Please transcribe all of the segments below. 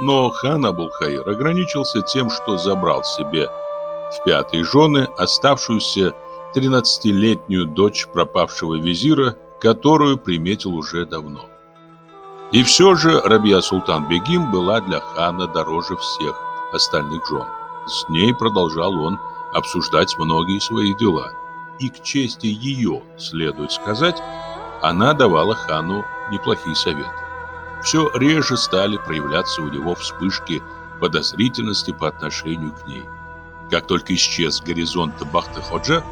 Но хан Абулхаир ограничился тем, что забрал себе в пятые жены оставшуюся 13-летнюю дочь пропавшего визира, которую приметил уже давно. И все же Рабия Султан Бегим была для хана дороже всех остальных жен. С ней продолжал он обсуждать многие свои дела. И к чести ее, следует сказать, она давала хану неплохие советы все реже стали проявляться у него вспышки подозрительности по отношению к ней. Как только исчез горизонт горизонта Бахта-Ходжа,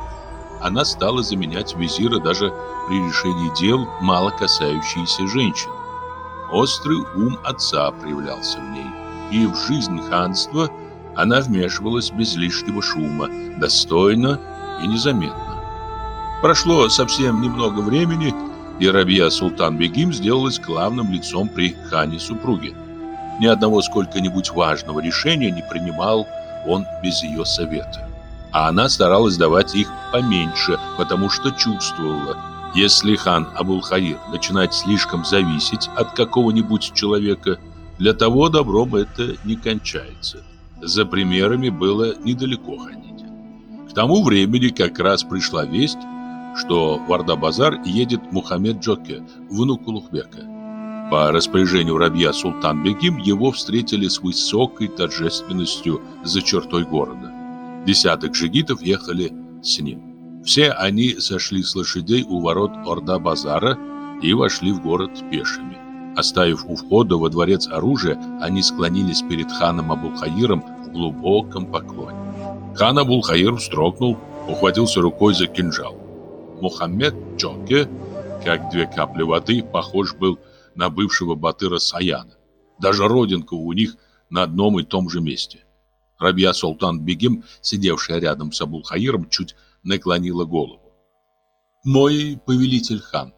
она стала заменять визира даже при решении дел, мало касающиеся женщин. Острый ум отца проявлялся в ней, и в жизнь ханства она вмешивалась без лишнего шума, достойно и незаметно. Прошло совсем немного времени, Ирабия Рабия Султан Бегим сделалась главным лицом при хане супруги. Ни одного сколько-нибудь важного решения не принимал он без ее совета. А она старалась давать их поменьше, потому что чувствовала, если хан Абулхаир начинает слишком зависеть от какого-нибудь человека, для того добром это не кончается. За примерами было недалеко ходить. К тому времени как раз пришла весть, что в Орда-Базар едет Мухаммед Джокке, внук Улухбека. По распоряжению рабья Султан Бегим его встретили с высокой торжественностью за чертой города. Десяток жигитов ехали с ним. Все они сошли с лошадей у ворот Орда-Базара и вошли в город пешими. Оставив у входа во дворец оружие, они склонились перед ханом Абулхаиром в глубоком поклоне. Хан Абулхаир вздрогнул, ухватился рукой за кинжал. Мухаммед Джоке, как две капли воды, похож был на бывшего батыра Саяна. Даже родинка у них на одном и том же месте. Рабья Султан Бегим, сидевшая рядом с Абулхаиром, чуть наклонила голову. «Мой повелитель хан,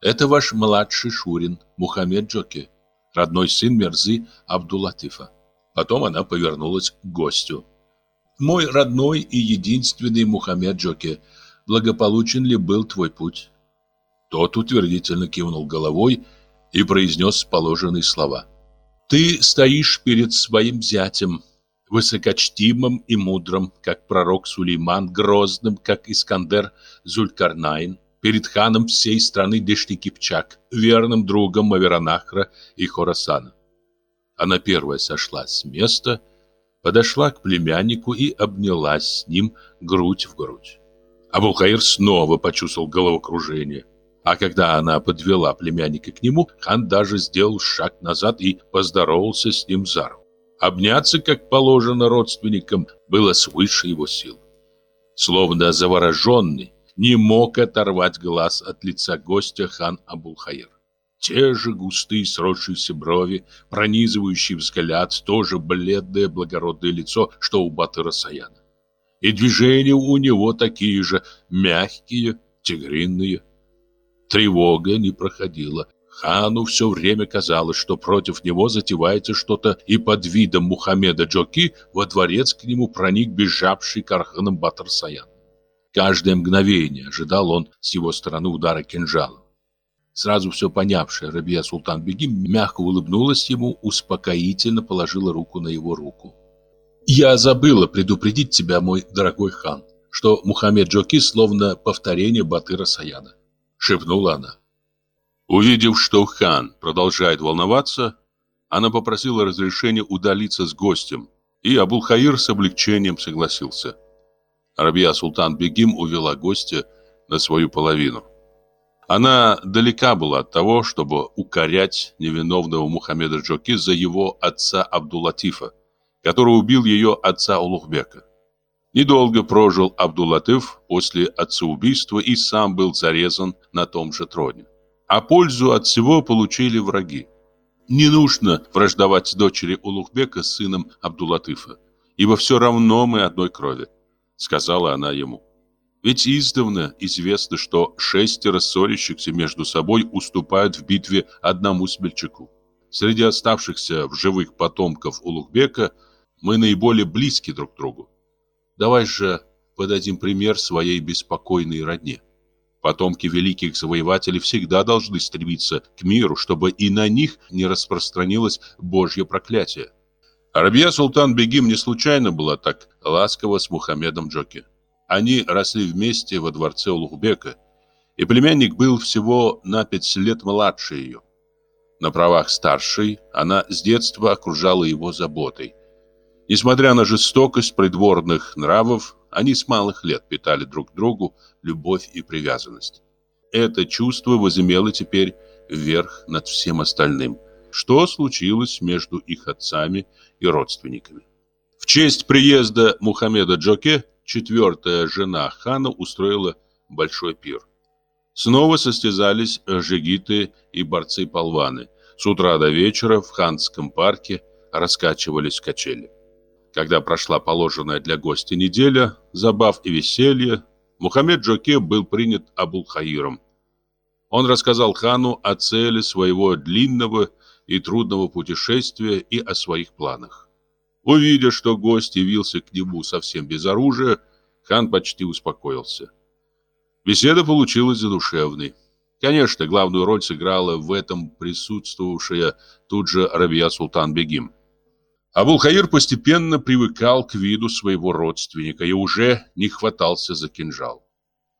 это ваш младший Шурин, Мухаммед Джоке, родной сын Мерзы Абдулатифа». Потом она повернулась к гостю. «Мой родной и единственный Мухаммед Джоке – благополучен ли был твой путь?» Тот утвердительно кивнул головой и произнес положенные слова. «Ты стоишь перед своим зятем, высокочтимым и мудрым, как пророк Сулейман, грозным, как Искандер Зулькарнайн, перед ханом всей страны Дешти Кипчак, верным другом Маверанахра и Хорасана». Она первая сошла с места, подошла к племяннику и обнялась с ним грудь в грудь. Абулхаир снова почувствовал головокружение. А когда она подвела племянника к нему, хан даже сделал шаг назад и поздоровался с ним за руку. Обняться, как положено родственникам, было свыше его сил. Словно завороженный, не мог оторвать глаз от лица гостя хан Абулхаир. Те же густые сросшиеся брови, пронизывающий взгляд, тоже бледное благородное лицо, что у Батыра Саяна и движения у него такие же, мягкие, тигринные. Тревога не проходила. Хану все время казалось, что против него затевается что-то, и под видом Мухаммеда Джоки во дворец к нему проник бежавший Карханом Батарсаян. Каждое мгновение ожидал он с его стороны удара кинжала. Сразу все понявшая Рабия Султан-Бегим мягко улыбнулась ему, успокоительно положила руку на его руку. Я забыла предупредить тебя, мой дорогой хан, что Мухаммед Джоки словно повторение Батыра Саяна, шепнула она. Увидев, что хан продолжает волноваться, она попросила разрешения удалиться с гостем, и Абулхаир с облегчением согласился. Рабия Султан Бегим увела гостя на свою половину. Она далека была от того, чтобы укорять невиновного Мухаммеда Джоки за его отца Абдулатифа, который убил ее отца Улухбека. Недолго прожил Абдулатыф после отцеубийства и сам был зарезан на том же троне. А пользу от всего получили враги. Не нужно враждовать дочери Улухбека с сыном Абдулатыфа, ибо все равно мы одной крови, сказала она ему. Ведь издавна известно, что шестеро ссорящихся между собой уступают в битве одному смельчаку. Среди оставшихся в живых потомков Улухбека – мы наиболее близки друг к другу. Давай же подадим пример своей беспокойной родне. Потомки великих завоевателей всегда должны стремиться к миру, чтобы и на них не распространилось Божье проклятие. Арабия Султан Бегим не случайно была так ласкова с Мухаммедом Джоки. Они росли вместе во дворце Улугбека, и племянник был всего на пять лет младше ее. На правах старшей она с детства окружала его заботой – Несмотря на жестокость придворных нравов, они с малых лет питали друг другу любовь и привязанность. Это чувство возымело теперь верх над всем остальным, что случилось между их отцами и родственниками. В честь приезда Мухаммеда Джоке четвертая жена хана устроила большой пир. Снова состязались жигиты и борцы-полваны. С утра до вечера в ханском парке раскачивались качели. Когда прошла положенная для гостя неделя, забав и веселья, Мухаммед Джоке был принят Абулхаиром. Он рассказал хану о цели своего длинного и трудного путешествия и о своих планах. Увидев, что гость явился к нему совсем без оружия, хан почти успокоился. Беседа получилась задушевной. Конечно, главную роль сыграла в этом присутствовавшая тут же Рабия Султан-бегим – Абулхаир постепенно привыкал к виду своего родственника и уже не хватался за кинжал.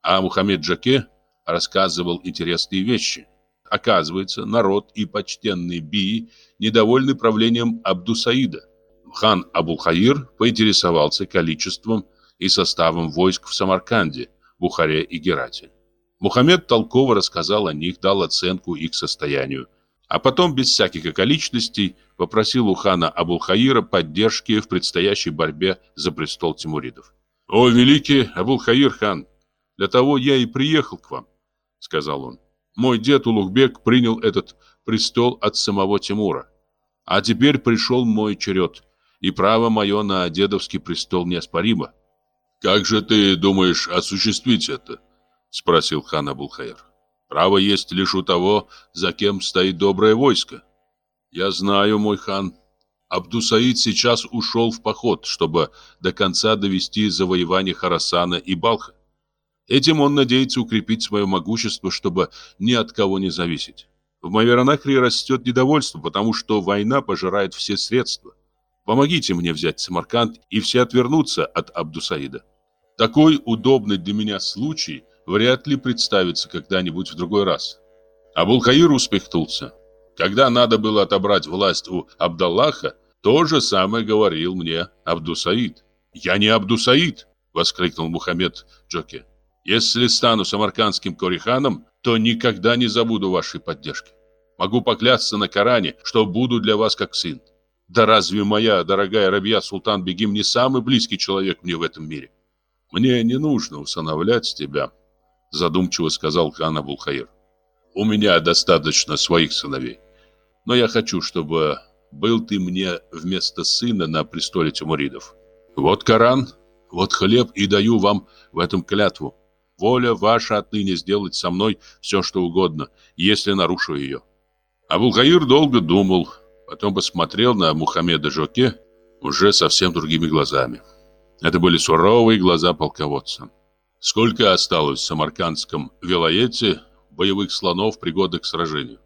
А Мухаммед Джаке рассказывал интересные вещи. Оказывается, народ и почтенные бии недовольны правлением Абдусаида. Хан Абулхаир поинтересовался количеством и составом войск в Самарканде, Бухаре и Герате. Мухаммед толково рассказал о них, дал оценку их состоянию а потом без всяких околичностей попросил у хана Абулхаира поддержки в предстоящей борьбе за престол Тимуридов. «О, великий Абулхаир хан, для того я и приехал к вам», — сказал он. «Мой дед Улугбек принял этот престол от самого Тимура. А теперь пришел мой черед, и право мое на дедовский престол неоспоримо». «Как же ты думаешь осуществить это?» — спросил хан Абулхаир. Право есть лишь у того, за кем стоит доброе войско. Я знаю, мой хан. Абдусаид сейчас ушел в поход, чтобы до конца довести завоевание Харасана и Балха. Этим он надеется укрепить свое могущество, чтобы ни от кого не зависеть. В Маверанахре растет недовольство, потому что война пожирает все средства. Помогите мне взять Самарканд, и все отвернутся от Абдусаида. Такой удобный для меня случай – вряд ли представится когда-нибудь в другой раз. Абулхаир успехнулся. Когда надо было отобрать власть у Абдаллаха, то же самое говорил мне Абдусаид. «Я не Абдусаид!» — воскликнул Мухаммед Джоке. «Если стану самаркандским кориханом, то никогда не забуду вашей поддержки. Могу поклясться на Коране, что буду для вас как сын. Да разве моя дорогая Рабья Султан Бегим не самый близкий человек мне в этом мире? Мне не нужно усыновлять тебя, задумчиво сказал хан Абулхаир. У меня достаточно своих сыновей. Но я хочу, чтобы был ты мне вместо сына на престоле Тимуридов. Вот Коран, вот хлеб и даю вам в этом клятву. Воля ваша отныне сделать со мной все, что угодно, если нарушу ее. Абулхаир долго думал, потом посмотрел на Мухаммеда Жоке уже совсем другими глазами. Это были суровые глаза полководца. Сколько осталось в Самаркандском вилоете боевых слонов, пригодных к сражению?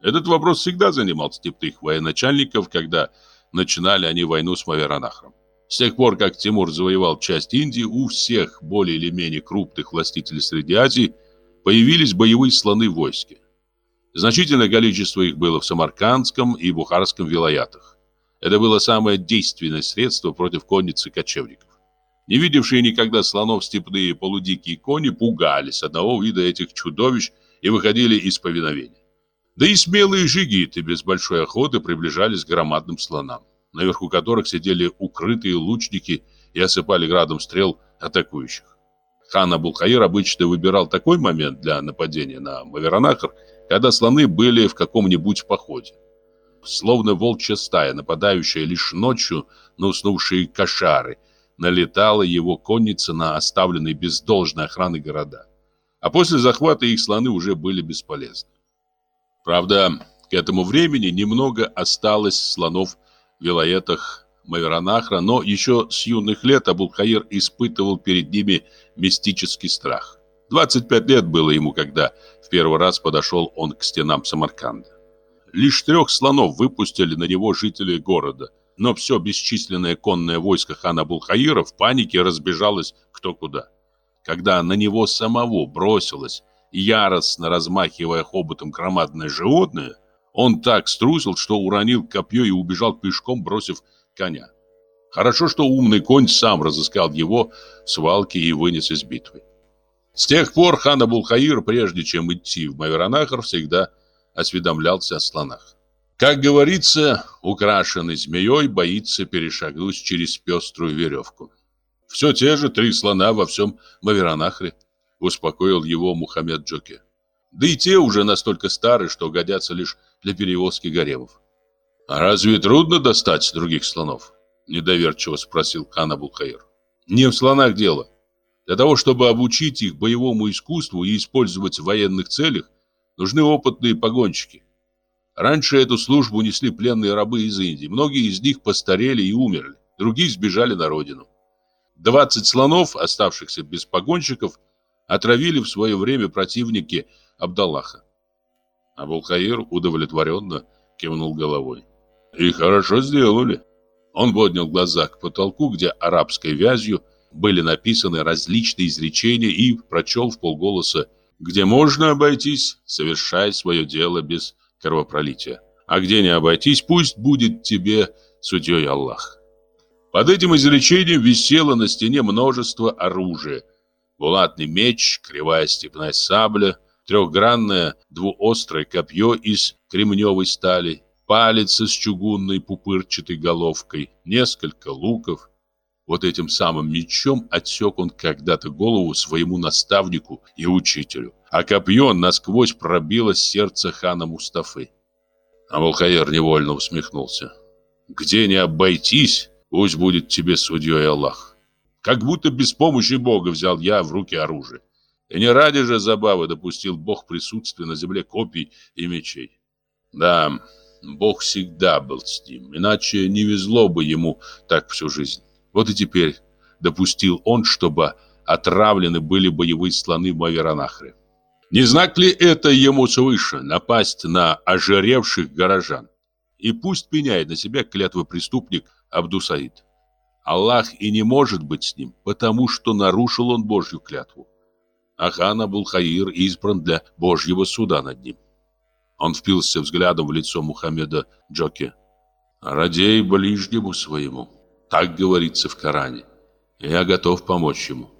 Этот вопрос всегда занимал степных военачальников, когда начинали они войну с Маверанахром. С тех пор, как Тимур завоевал часть Индии, у всех более или менее крупных властителей Средней Азии появились боевые слоны войски. Значительное количество их было в Самаркандском и Бухарском вилоятах. Это было самое действенное средство против конницы кочевников. Не видевшие никогда слонов степные полудикие кони пугались одного вида этих чудовищ и выходили из повиновения. Да и смелые жигиты без большой охоты приближались к громадным слонам, наверху которых сидели укрытые лучники и осыпали градом стрел атакующих. Хан Абулхаир обычно выбирал такой момент для нападения на Маверанахар, когда слоны были в каком-нибудь походе. Словно волчья стая, нападающая лишь ночью на уснувшие кошары – налетала его конница на оставленные без должной охраны города. А после захвата их слоны уже были бесполезны. Правда, к этому времени немного осталось слонов в вилаетах Маверанахра, но еще с юных лет Абулхаир испытывал перед ними мистический страх. 25 лет было ему, когда в первый раз подошел он к стенам Самарканда. Лишь трех слонов выпустили на него жители города – но все бесчисленное конное войско хана Булхаира в панике разбежалось кто куда. Когда на него самого бросилось, яростно размахивая хоботом громадное животное, он так струсил, что уронил копье и убежал пешком, бросив коня. Хорошо, что умный конь сам разыскал его в свалке и вынес из битвы. С тех пор хан Абулхаир, прежде чем идти в Маверанахар, всегда осведомлялся о слонах. Как говорится, украшенный змеей боится перешагнуть через пеструю веревку. Все те же три слона во всем Маверанахре, успокоил его Мухаммед Джоке. Да и те уже настолько стары, что годятся лишь для перевозки гаремов. «А разве трудно достать других слонов?» – недоверчиво спросил хан Абулхаир. «Не в слонах дело. Для того, чтобы обучить их боевому искусству и использовать в военных целях, нужны опытные погонщики. Раньше эту службу несли пленные рабы из Индии. Многие из них постарели и умерли, другие сбежали на родину. 20 слонов, оставшихся без погонщиков, отравили в свое время противники Абдаллаха. Абулхаир удовлетворенно кивнул головой. «И хорошо сделали». Он поднял глаза к потолку, где арабской вязью были написаны различные изречения и прочел в полголоса, где можно обойтись, совершая свое дело без кровопролития. А где не обойтись, пусть будет тебе судьей Аллах. Под этим изречением висело на стене множество оружия. Булатный меч, кривая степная сабля, трехгранное двуострое копье из кремневой стали, палец с чугунной пупырчатой головкой, несколько луков. Вот этим самым мечом отсек он когда-то голову своему наставнику и учителю а копье насквозь пробило сердце хана Мустафы. Амалхаир невольно усмехнулся. «Где не обойтись, пусть будет тебе судьей Аллах. Как будто без помощи Бога взял я в руки оружие. И не ради же забавы допустил Бог присутствие на земле копий и мечей. Да, Бог всегда был с ним, иначе не везло бы ему так всю жизнь. Вот и теперь допустил он, чтобы отравлены были боевые слоны в Маверанахре. Не знак ли это ему свыше напасть на ожиревших горожан? И пусть пеняет на себя клятвы преступник Абдусаид. Аллах и не может быть с ним, потому что нарушил он Божью клятву. А хан Абулхаир избран для Божьего суда над ним. Он впился взглядом в лицо Мухаммеда Джоки. «Радей ближнему своему», так говорится в Коране. Я готов помочь ему.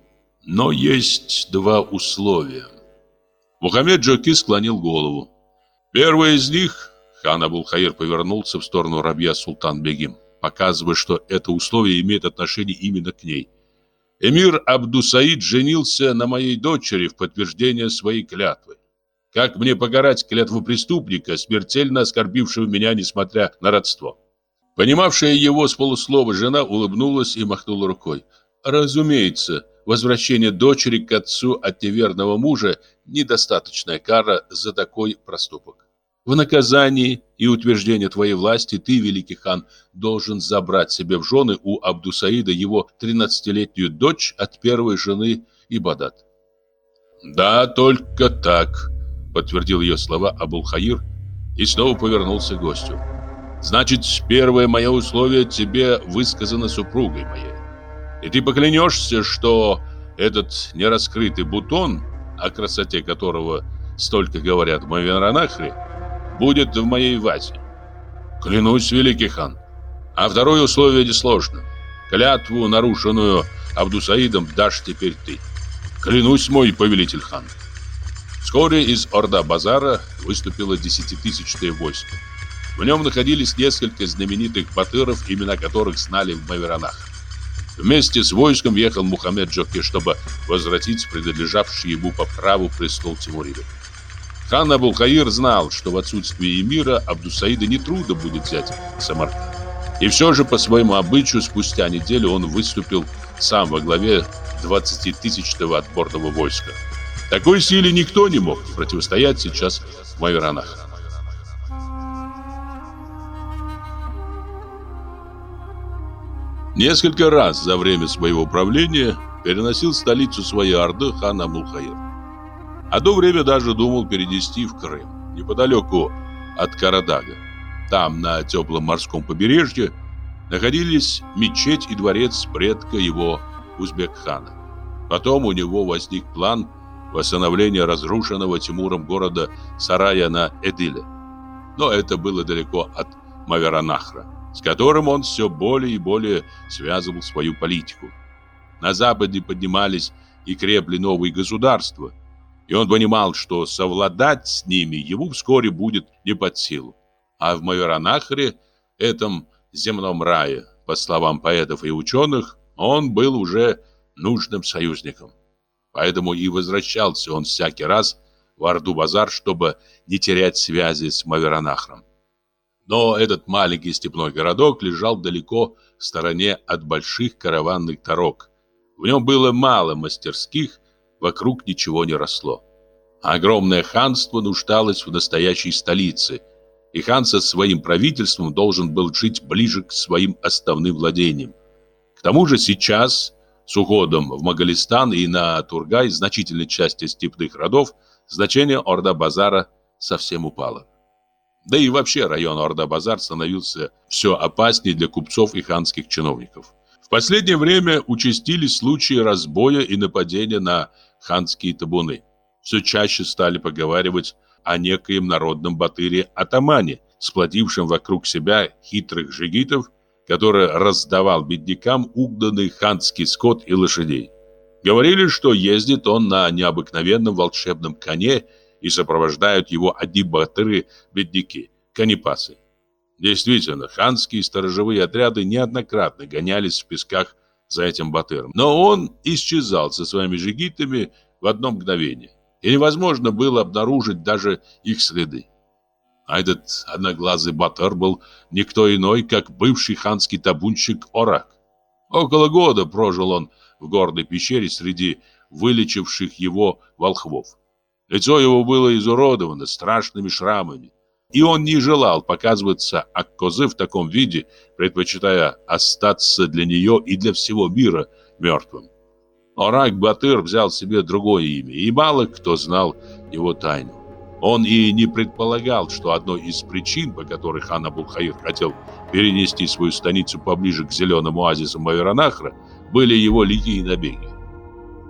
Но есть два условия. Мухаммед Джоки склонил голову. Первый из них, хан Абулхаир, повернулся в сторону рабья Султан-Бегим, показывая, что это условие имеет отношение именно к ней. Эмир Абдусаид женился на моей дочери в подтверждение своей клятвы. Как мне погорать клятву преступника, смертельно оскорбившего меня, несмотря на родство? Понимавшая его с полуслова жена улыбнулась и махнула рукой. «Разумеется», Возвращение дочери к отцу от неверного мужа – недостаточная кара за такой проступок. В наказании и утверждение твоей власти ты, великий хан, должен забрать себе в жены у Абдусаида его 13-летнюю дочь от первой жены Ибадат. «Да, только так», – подтвердил ее слова Абулхаир и снова повернулся к гостю. «Значит, первое мое условие тебе высказано супругой моей. И ты поклянешься, что этот нераскрытый бутон, о красоте которого столько говорят в Мавинранахре, будет в моей вазе. Клянусь, великий хан. А второе условие несложно. Клятву, нарушенную Абдусаидом, дашь теперь ты. Клянусь, мой повелитель хан. Вскоре из Орда-Базара выступило десятитысячное войско. В нем находились несколько знаменитых батыров, имена которых знали в Маверанах. Вместе с войском ехал Мухаммед Джоки, чтобы возвратить принадлежавший ему по праву престол Тимурида. Хан Абулхаир знал, что в отсутствие эмира Абдусаида нетрудно будет взять Самарканд. И все же по своему обычаю спустя неделю он выступил сам во главе 20-тысячного отборного войска. Такой силе никто не мог противостоять сейчас в Майранах. Несколько раз за время своего правления переносил столицу своей орды хан Амулхаир. Одно время даже думал перенести в Крым, неподалеку от Карадага. Там, на теплом морском побережье, находились мечеть и дворец предка его узбекхана. Потом у него возник план восстановления разрушенного Тимуром города Сарая на Эдиле. Но это было далеко от Маверанахра с которым он все более и более связывал свою политику. На Западе поднимались и крепли новые государства, и он понимал, что совладать с ними ему вскоре будет не под силу. А в Маверанахре, этом земном рае, по словам поэтов и ученых, он был уже нужным союзником. Поэтому и возвращался он всякий раз в Орду-Базар, чтобы не терять связи с Маверанахром. Но этот маленький степной городок лежал далеко в стороне от больших караванных дорог. В нем было мало мастерских, вокруг ничего не росло. Огромное ханство нуждалось в настоящей столице, и хан со своим правительством должен был жить ближе к своим основным владениям. К тому же сейчас, с уходом в Магалистан и на Тургай значительной части степных родов, значение Орда-Базара совсем упало. Да и вообще район Орда-Базар становился все опаснее для купцов и ханских чиновников. В последнее время участились случаи разбоя и нападения на ханские табуны. Все чаще стали поговаривать о некоем народном батыре-атамане, сплотившем вокруг себя хитрых жигитов, который раздавал беднякам угнанный ханский скот и лошадей. Говорили, что ездит он на необыкновенном волшебном коне – и сопровождают его одни батыры-бедняки, канипасы. Действительно, ханские сторожевые отряды неоднократно гонялись в песках за этим батыром, но он исчезал со своими жигитами в одно мгновение, и невозможно было обнаружить даже их следы. А этот одноглазый батыр был никто иной, как бывший ханский табунщик Орак. Около года прожил он в горной пещере среди вылечивших его волхвов. Лицо его было изуродовано страшными шрамами, и он не желал показываться Аккозе в таком виде, предпочитая остаться для нее и для всего мира мертвым. Но Батыр взял себе другое имя, и мало кто знал его тайну. Он и не предполагал, что одной из причин, по которой хан Абулхаир хотел перенести свою станицу поближе к зеленому оазису Маверанахра, были его лихие набеги.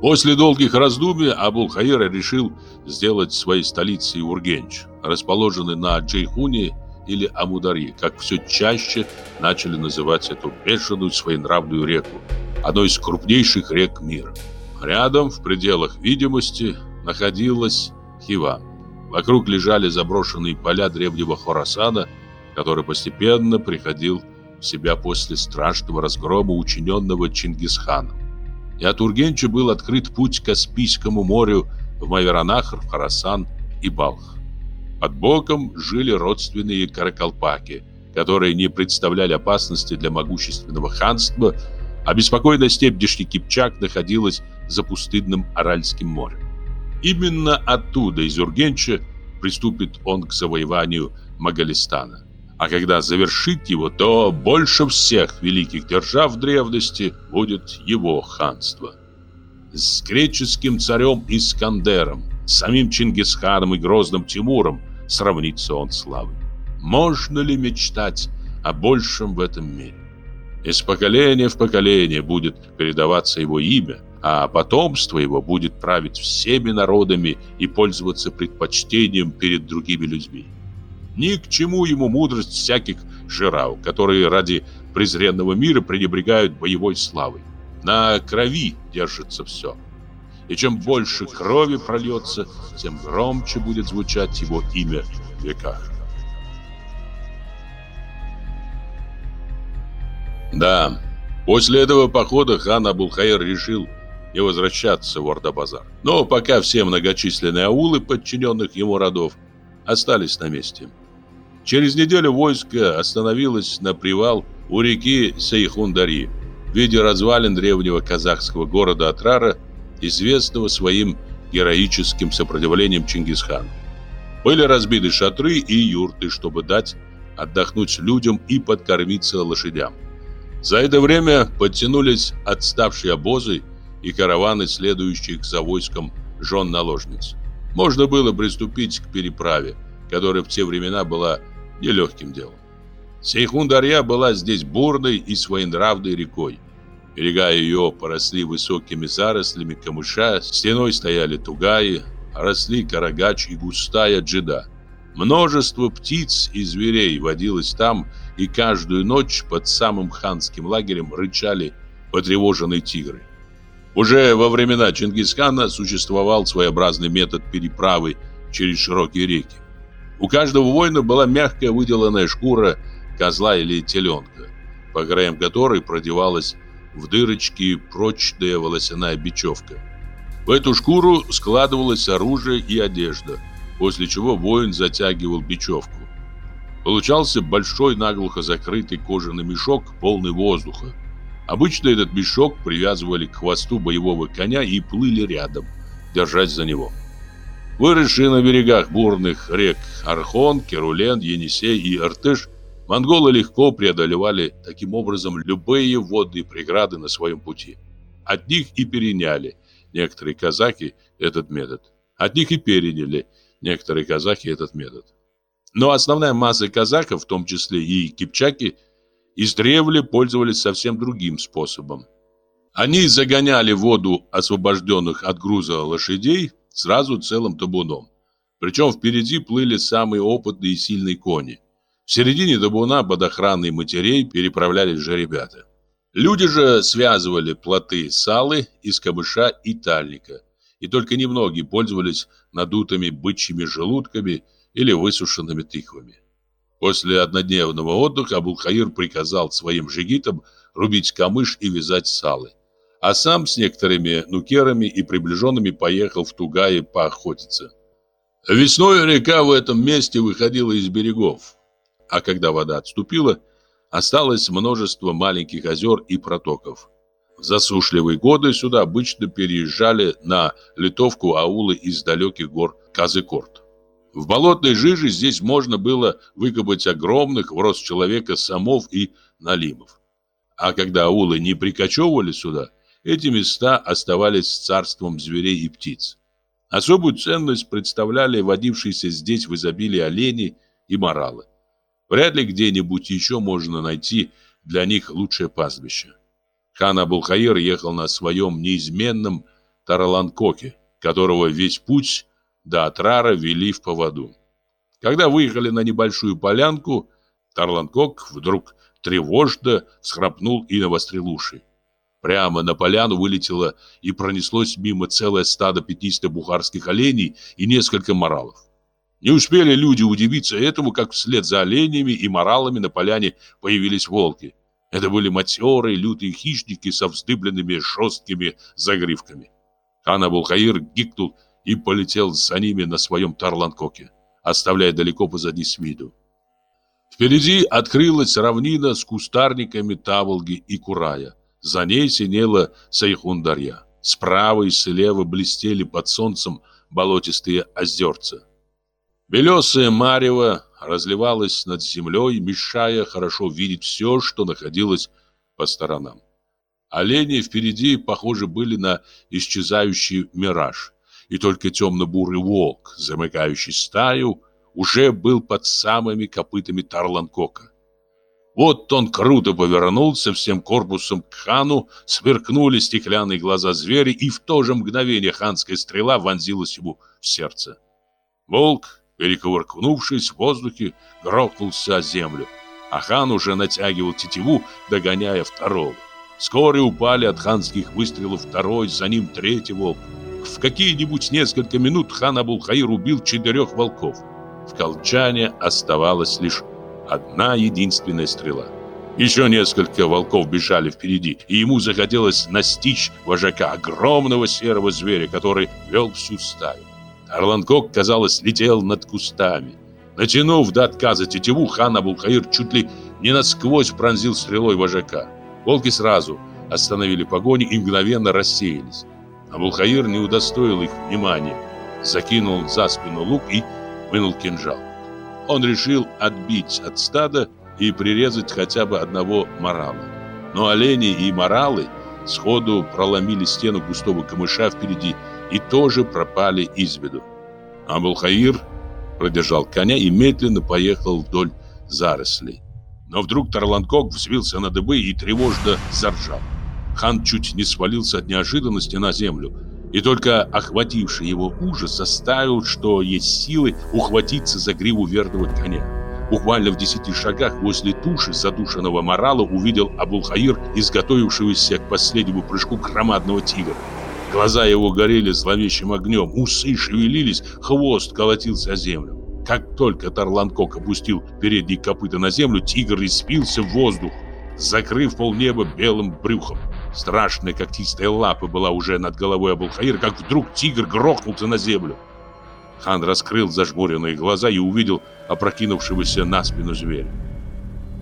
После долгих раздумий Абул-Хаир решил сделать своей столицей Ургенч, расположенный на Джейхуне или Амудари, как все чаще начали называть эту бешеную своенравную реку, одной из крупнейших рек мира. Рядом, в пределах видимости, находилась Хива. Вокруг лежали заброшенные поля древнего Хорасана, который постепенно приходил в себя после страшного разгрома, учиненного Чингисханом и от Ургенча был открыт путь к Каспийскому морю в Маверанахр, в Харасан и Балх. Под боком жили родственные каракалпаки, которые не представляли опасности для могущественного ханства, а беспокойная степь Дешни-Кипчак находилась за пустынным Аральским морем. Именно оттуда, из Ургенча, приступит он к завоеванию Магалистана. А когда завершит его, то больше всех великих держав древности будет его ханство. С греческим царем Искандером, самим Чингисханом и грозным Тимуром сравнится он славой. Можно ли мечтать о большем в этом мире? Из поколения в поколение будет передаваться его имя, а потомство его будет править всеми народами и пользоваться предпочтением перед другими людьми. Ни к чему ему мудрость всяких жирау, которые ради презренного мира пренебрегают боевой славой. На крови держится все. И чем больше крови прольется, тем громче будет звучать его имя в веках. Да, после этого похода хан Абулхайр решил не возвращаться в Орда-Базар. Но пока все многочисленные аулы подчиненных ему родов остались на месте – Через неделю войско остановилось на привал у реки Сейхундари, в виде развалин древнего казахского города Атрара, известного своим героическим сопротивлением Чингисхану. Были разбиты шатры и юрты, чтобы дать отдохнуть людям и подкормиться лошадям. За это время подтянулись отставшие обозы и караваны, следующих за войском жен наложниц. Можно было приступить к переправе, которая в те времена была нелегким делом. Сейхундарья была здесь бурной и своенравной рекой. Берега ее поросли высокими зарослями камыша, стеной стояли тугаи, росли карагач и густая джеда. Множество птиц и зверей водилось там, и каждую ночь под самым ханским лагерем рычали потревоженные тигры. Уже во времена Чингисхана существовал своеобразный метод переправы через широкие реки. У каждого воина была мягкая выделанная шкура козла или теленка, по краям которой продевалась в дырочки прочная волосяная бечевка. В эту шкуру складывалось оружие и одежда, после чего воин затягивал бечевку. Получался большой наглухо закрытый кожаный мешок, полный воздуха. Обычно этот мешок привязывали к хвосту боевого коня и плыли рядом, держась за него. Выросшие на берегах бурных рек Архон, Керулен, Енисей и Иртыш, монголы легко преодолевали таким образом любые водные преграды на своем пути. От них и переняли некоторые казаки этот метод. От них и переняли некоторые казаки этот метод. Но основная масса казаков, в том числе и кипчаки, из издревле пользовались совсем другим способом. Они загоняли воду освобожденных от груза лошадей сразу целым табуном. Причем впереди плыли самые опытные и сильные кони. В середине табуна под охраной матерей переправлялись же ребята. Люди же связывали плоты салы из камыша и тальника, и только немногие пользовались надутыми бычьими желудками или высушенными тыквами. После однодневного отдыха Абулхаир приказал своим жигитам рубить камыш и вязать салы а сам с некоторыми нукерами и приближенными поехал в Тугае поохотиться. Весной река в этом месте выходила из берегов, а когда вода отступила, осталось множество маленьких озер и протоков. В засушливые годы сюда обычно переезжали на литовку аулы из далеких гор Казыкорт. В болотной жиже здесь можно было выкопать огромных в рост человека самов и налимов. А когда аулы не прикочевывали сюда, эти места оставались царством зверей и птиц. Особую ценность представляли водившиеся здесь в изобилии олени и моралы. Вряд ли где-нибудь еще можно найти для них лучшее пастбище. Хан Абулхаир ехал на своем неизменном Тараланкоке, которого весь путь до Атрара вели в поводу. Когда выехали на небольшую полянку, Тарланкок вдруг тревожно схрапнул и навострил уши. Прямо на поляну вылетело и пронеслось мимо целое стадо пятнисто-бухарских оленей и несколько моралов. Не успели люди удивиться этому, как вслед за оленями и моралами на поляне появились волки. Это были матерые, лютые хищники со вздыбленными жесткими загривками. Хан Абулхаир гикнул и полетел за ними на своем тарланкоке, оставляя далеко позади свиду. Впереди открылась равнина с кустарниками таволги и курая – за ней синела Сайхундарья. Справа и слева блестели под солнцем болотистые озерца. Белесое марево разливалось над землей, мешая хорошо видеть все, что находилось по сторонам. Олени впереди, похоже, были на исчезающий мираж, и только темно-бурый волк, замыкающий стаю, уже был под самыми копытами Тарланкока. Вот он круто повернулся всем корпусом к хану, сверкнули стеклянные глаза зверя, и в то же мгновение ханская стрела вонзилась ему в сердце. Волк, перекувыркнувшись в воздухе, грохнулся о землю, а хан уже натягивал тетиву, догоняя второго. Вскоре упали от ханских выстрелов второй, за ним третий волк. В какие-нибудь несколько минут хан Абулхаир убил четырех волков. В Колчане оставалось лишь Одна единственная стрела. Еще несколько волков бежали впереди, и ему захотелось настичь вожака огромного серого зверя, который вел всю стаю. Орлангок, казалось, летел над кустами. Натянув до отказа тетиву, хан Абулхаир чуть ли не насквозь пронзил стрелой вожака. Волки сразу остановили погони и мгновенно рассеялись. Абулхаир не удостоил их внимания, закинул за спину лук и вынул кинжал. Он решил отбить от стада и прирезать хотя бы одного морала. Но олени и моралы сходу проломили стену густого камыша впереди и тоже пропали из виду. Абулхаир продержал коня и медленно поехал вдоль зарослей. Но вдруг Тарланкок взвился на дыбы и тревожно заржал. Хан чуть не свалился от неожиданности на землю – и только охвативший его ужас заставил, что есть силы, ухватиться за гриву верного коня. Буквально в десяти шагах возле туши задушенного морала увидел Абулхаир, изготовившегося к последнему прыжку громадного тигра. Глаза его горели зловещим огнем, усы шевелились, хвост колотился о землю. Как только Тарланкок опустил передние копыта на землю, тигр испился в воздух, закрыв полнеба белым брюхом. Страшная когтистая лапа была уже над головой Абулхаира, как вдруг тигр грохнулся на землю. Хан раскрыл зажмуренные глаза и увидел опрокинувшегося на спину зверя.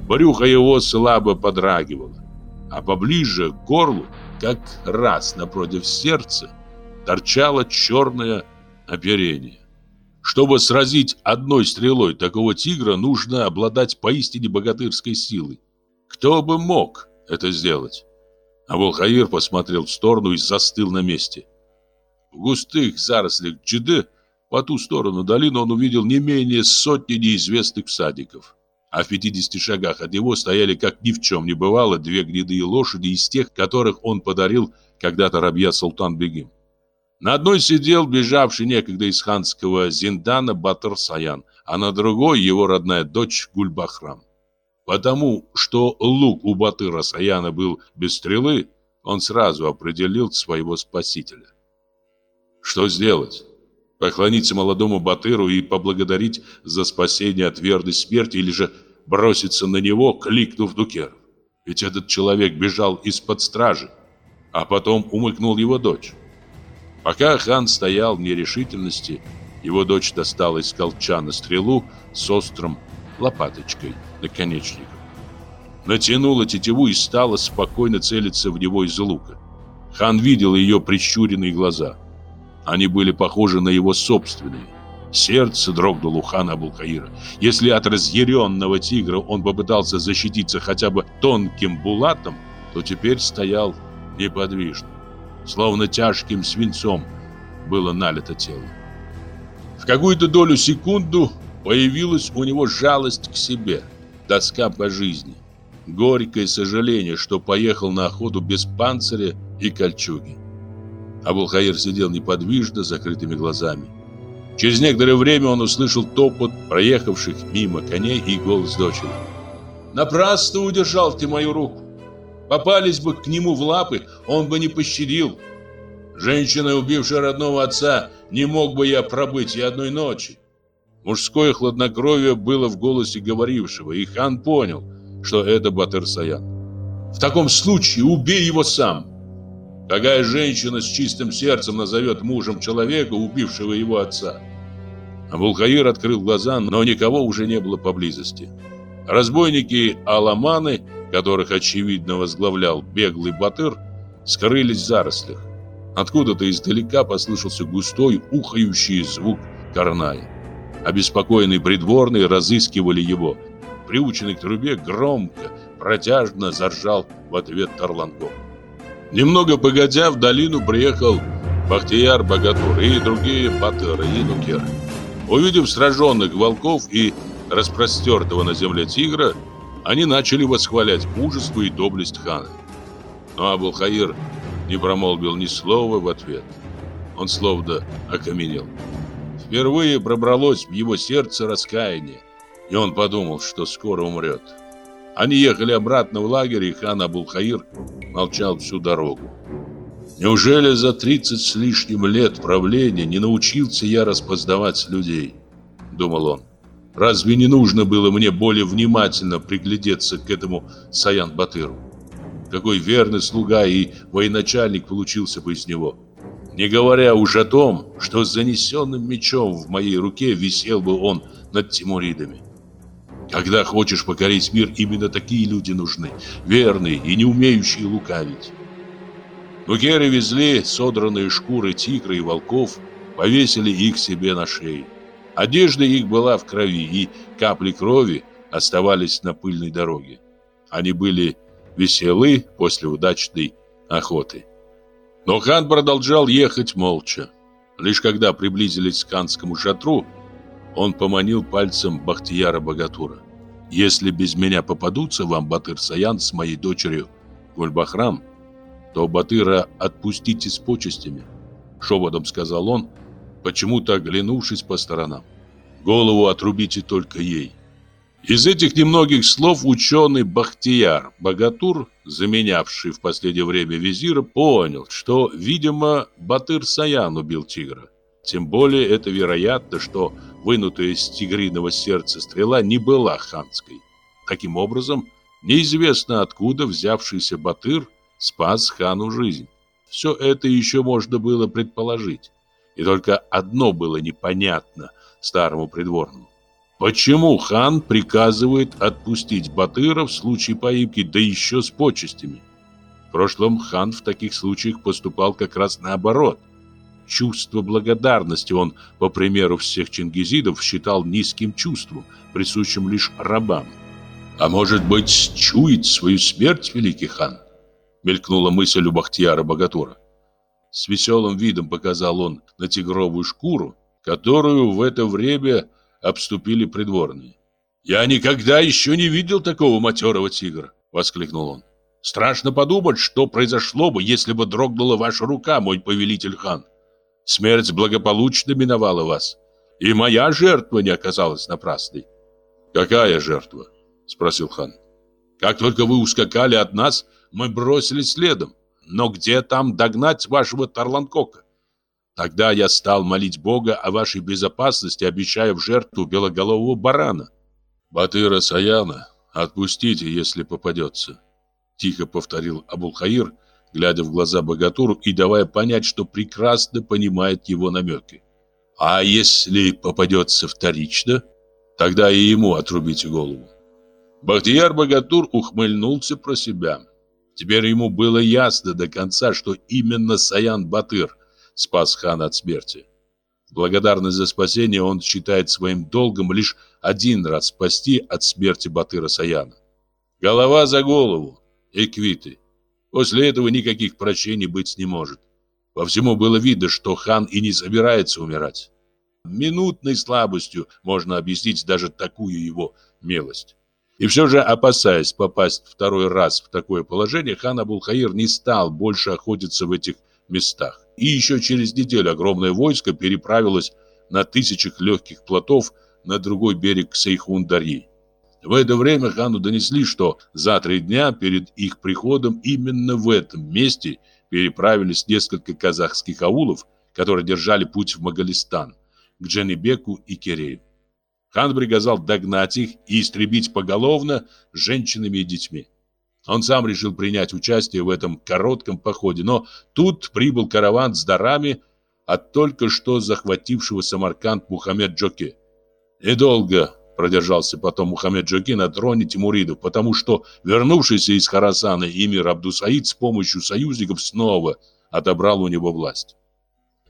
Брюхо его слабо подрагивало, а поближе к горлу, как раз напротив сердца, торчало черное оперение. Чтобы сразить одной стрелой такого тигра, нужно обладать поистине богатырской силой. Кто бы мог это сделать? А Волхаир посмотрел в сторону и застыл на месте. В густых зарослях джиды по ту сторону долины он увидел не менее сотни неизвестных всадников. А в 50 шагах от него стояли, как ни в чем не бывало, две гнедые лошади из тех, которых он подарил когда-то рабья Султан Бегим. На одной сидел бежавший некогда из ханского Зиндана Батар Саян, а на другой его родная дочь Гульбахрам. Потому что лук у Батыра Саяна был без стрелы, он сразу определил своего спасителя. Что сделать? Поклониться молодому Батыру и поблагодарить за спасение от верной смерти или же броситься на него, кликнув дукер? Ведь этот человек бежал из-под стражи, а потом умыкнул его дочь. Пока хан стоял в нерешительности, его дочь достала из колчана стрелу с острым лопаточкой наконечником. Натянула тетиву и стала спокойно целиться в него из лука. Хан видел ее прищуренные глаза. Они были похожи на его собственные. Сердце дрогнуло у хана Абулхаира. Если от разъяренного тигра он попытался защититься хотя бы тонким булатом, то теперь стоял неподвижно, словно тяжким свинцом было налито тело. В какую-то долю секунду Появилась у него жалость к себе, тоска по жизни, горькое сожаление, что поехал на охоту без панциря и кольчуги. Абулхаир сидел неподвижно, закрытыми глазами. Через некоторое время он услышал топот проехавших мимо коней и голос дочери. «Напрасно удержал ты мою руку. Попались бы к нему в лапы, он бы не пощадил. Женщина, убившая родного отца, не мог бы я пробыть и одной ночи. Мужское хладнокровие было в голосе говорившего, и хан понял, что это Батыр Саян. «В таком случае убей его сам!» Какая женщина с чистым сердцем назовет мужем человека, убившего его отца? Абулхаир открыл глаза, но никого уже не было поблизости. Разбойники-аламаны, которых, очевидно, возглавлял беглый Батыр, скрылись в зарослях. Откуда-то издалека послышался густой, ухающий звук карнаи. Обеспокоенные придворные разыскивали его. Приученный к трубе громко, протяжно заржал в ответ Тарланков. Немного погодя, в долину приехал Бахтияр Богатур и другие батыры и нукеры. Увидев сраженных волков и распростертого на земле тигра, они начали восхвалять мужество и доблесть хана. Но Абулхаир не промолвил ни слова в ответ. Он словно окаменел. Впервые пробралось в его сердце раскаяние, и он подумал, что скоро умрет. Они ехали обратно в лагерь, и хан Абулхаир молчал всю дорогу. Неужели за 30 с лишним лет правления не научился я распознавать людей? Думал он. Разве не нужно было мне более внимательно приглядеться к этому Саян Батыру? Какой верный слуга и военачальник получился бы из него не говоря уж о том, что с занесенным мечом в моей руке висел бы он над Тимуридами. Когда хочешь покорить мир, именно такие люди нужны, верные и не умеющие лукавить. Букеры везли содранные шкуры тигра и волков, повесили их себе на шеи. Одежда их была в крови, и капли крови оставались на пыльной дороге. Они были веселы после удачной охоты. Но хан продолжал ехать молча. Лишь когда приблизились к ханскому шатру, он поманил пальцем Бахтияра Богатура. «Если без меня попадутся вам Батыр Саян с моей дочерью Гульбахрам, то Батыра отпустите с почестями», — шепотом сказал он, почему-то оглянувшись по сторонам. «Голову отрубите только ей». Из этих немногих слов ученый Бахтияр Богатур, заменявший в последнее время визира, понял, что, видимо, Батыр Саян убил тигра. Тем более это вероятно, что вынутая из тигриного сердца стрела не была ханской. Таким образом, неизвестно откуда взявшийся Батыр спас хану жизнь. Все это еще можно было предположить. И только одно было непонятно старому придворному. Почему хан приказывает отпустить Батыра в случае поимки, да еще с почестями? В прошлом хан в таких случаях поступал как раз наоборот. Чувство благодарности он, по примеру всех чингизидов, считал низким чувством, присущим лишь рабам. «А может быть, чует свою смерть великий хан?» мелькнула мысль у Бахтияра Богатура. С веселым видом показал он на тигровую шкуру, которую в это время обступили придворные. «Я никогда еще не видел такого матерого тигра!» — воскликнул он. «Страшно подумать, что произошло бы, если бы дрогнула ваша рука, мой повелитель хан. Смерть благополучно миновала вас, и моя жертва не оказалась напрасной». «Какая жертва?» — спросил хан. «Как только вы ускакали от нас, мы бросились следом. Но где там догнать вашего Тарланкока? Тогда я стал молить Бога о вашей безопасности, обещая в жертву белоголового барана. Батыра Саяна отпустите, если попадется. Тихо повторил Абулхаир, глядя в глаза богатуру и давая понять, что прекрасно понимает его намёки. А если попадется вторично, тогда и ему отрубите голову. Бахтияр Богатур ухмыльнулся про себя. Теперь ему было ясно до конца, что именно Саян Батыр – спас хана от смерти. Благодарность за спасение он считает своим долгом лишь один раз спасти от смерти Батыра Саяна. Голова за голову и. После этого никаких прощений быть не может. По всему было видно, что хан и не собирается умирать. Минутной слабостью можно объяснить даже такую его милость. И все же, опасаясь попасть второй раз в такое положение, хан Абулхаир не стал больше охотиться в этих местах. И еще через неделю огромное войско переправилось на тысячах легких плотов на другой берег Сейхун-Дарьи. В это время хану донесли, что за три дня перед их приходом именно в этом месте переправились несколько казахских аулов, которые держали путь в Магалистан, к Дженебеку и Керею. Хан приказал догнать их и истребить поголовно женщинами и детьми. Он сам решил принять участие в этом коротком походе, но тут прибыл караван с дарами от только что захватившего Самарканд Мухаммед Джоки. Недолго продержался потом Мухаммед Джоки на троне Тимуридов, потому что вернувшийся из Харасана эмир Абдусаид с помощью союзников снова отобрал у него власть.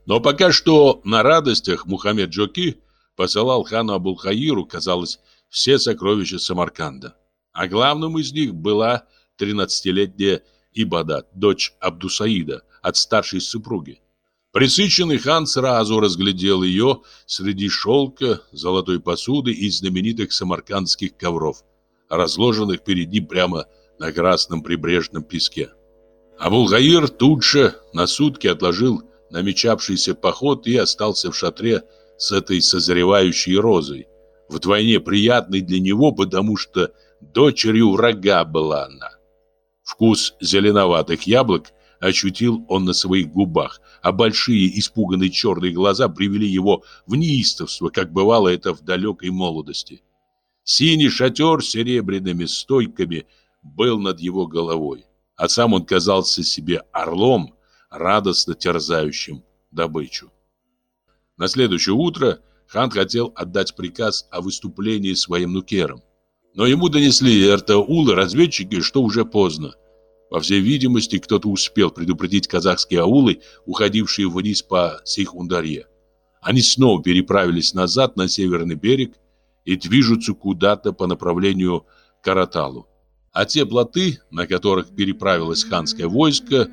Но пока что на радостях Мухаммед Джоки посылал хану Абулхаиру, казалось, все сокровища Самарканда. А главным из них была Тринадцатилетняя Ибадат, Ибада, дочь Абдусаида, от старшей супруги. Присыщенный хан сразу разглядел ее среди шелка, золотой посуды и знаменитых самаркандских ковров, разложенных перед ним прямо на красном прибрежном песке. Абулгаир тут же на сутки отложил намечавшийся поход и остался в шатре с этой созревающей розой, вдвойне приятной для него, потому что дочерью врага была она. Вкус зеленоватых яблок ощутил он на своих губах, а большие испуганные черные глаза привели его в неистовство, как бывало это в далекой молодости. Синий шатер с серебряными стойками был над его головой, а сам он казался себе орлом, радостно терзающим добычу. На следующее утро хан хотел отдать приказ о выступлении своим нукерам. Но ему донесли Эртаулы разведчики, что уже поздно. Во всей видимости, кто-то успел предупредить казахские аулы, уходившие вниз по Сейхундарье. Они снова переправились назад на северный берег и движутся куда-то по направлению к Караталу. А те плоты, на которых переправилось ханское войско,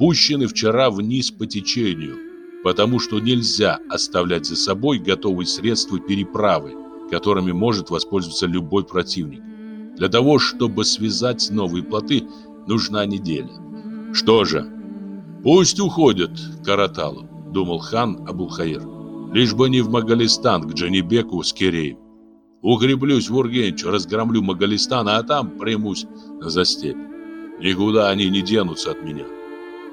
пущены вчера вниз по течению, потому что нельзя оставлять за собой готовые средства переправы, которыми может воспользоваться любой противник. Для того, чтобы связать новые плоты, нужна неделя. Что же? Пусть уходят к Караталу, думал хан Абулхаир. Лишь бы не в Магалистан к Джанибеку с Киреем. Укреплюсь в Ургенчу, разгромлю Магалистан, а там примусь за степь. Никуда они не денутся от меня.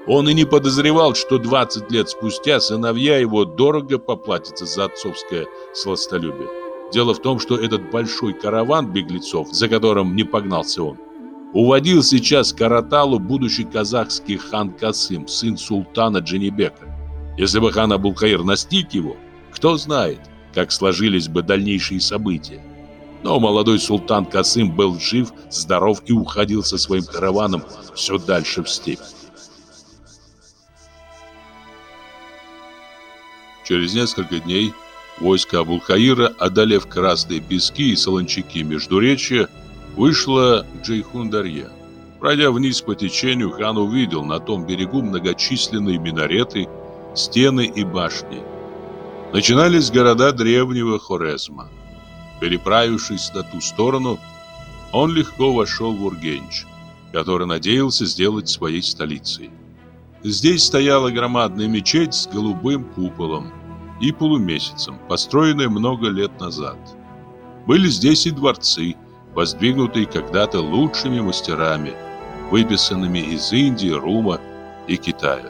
Он и не подозревал, что 20 лет спустя сыновья его дорого поплатятся за отцовское сластолюбие. Дело в том, что этот большой караван беглецов, за которым не погнался он, уводил сейчас Караталу будущий казахский хан Касым, сын султана Джанибека. Если бы хан Абулкаир настиг его, кто знает, как сложились бы дальнейшие события. Но молодой султан Касым был жив, здоров и уходил со своим караваном все дальше в степь. Через несколько дней войско Абулкаира, одолев Красные Пески и Солончаки Междуречия, вышла Джейхундарья. Пройдя вниз по течению, хан увидел на том берегу многочисленные минареты, стены и башни. Начинались города древнего Хорезма. Переправившись на ту сторону, он легко вошел в Ургенч, который надеялся сделать своей столицей. Здесь стояла громадная мечеть с голубым куполом и полумесяцем, построенная много лет назад. Были здесь и дворцы, воздвигнутый когда-то лучшими мастерами, выписанными из Индии, Рума и Китая.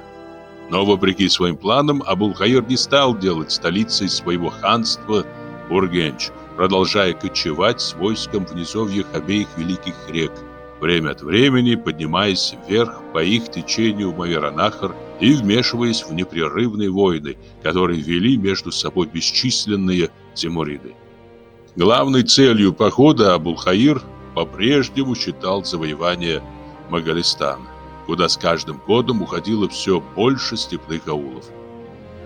Но, вопреки своим планам, Абулхайр не стал делать столицей своего ханства Ургенч, продолжая кочевать с войском в низовьях обеих великих рек, время от времени поднимаясь вверх по их течению в Маверанахар и вмешиваясь в непрерывные войны, которые вели между собой бесчисленные тимуриды. Главной целью похода Абулхаир по-прежнему считал завоевание Магалистана, куда с каждым годом уходило все больше степных аулов.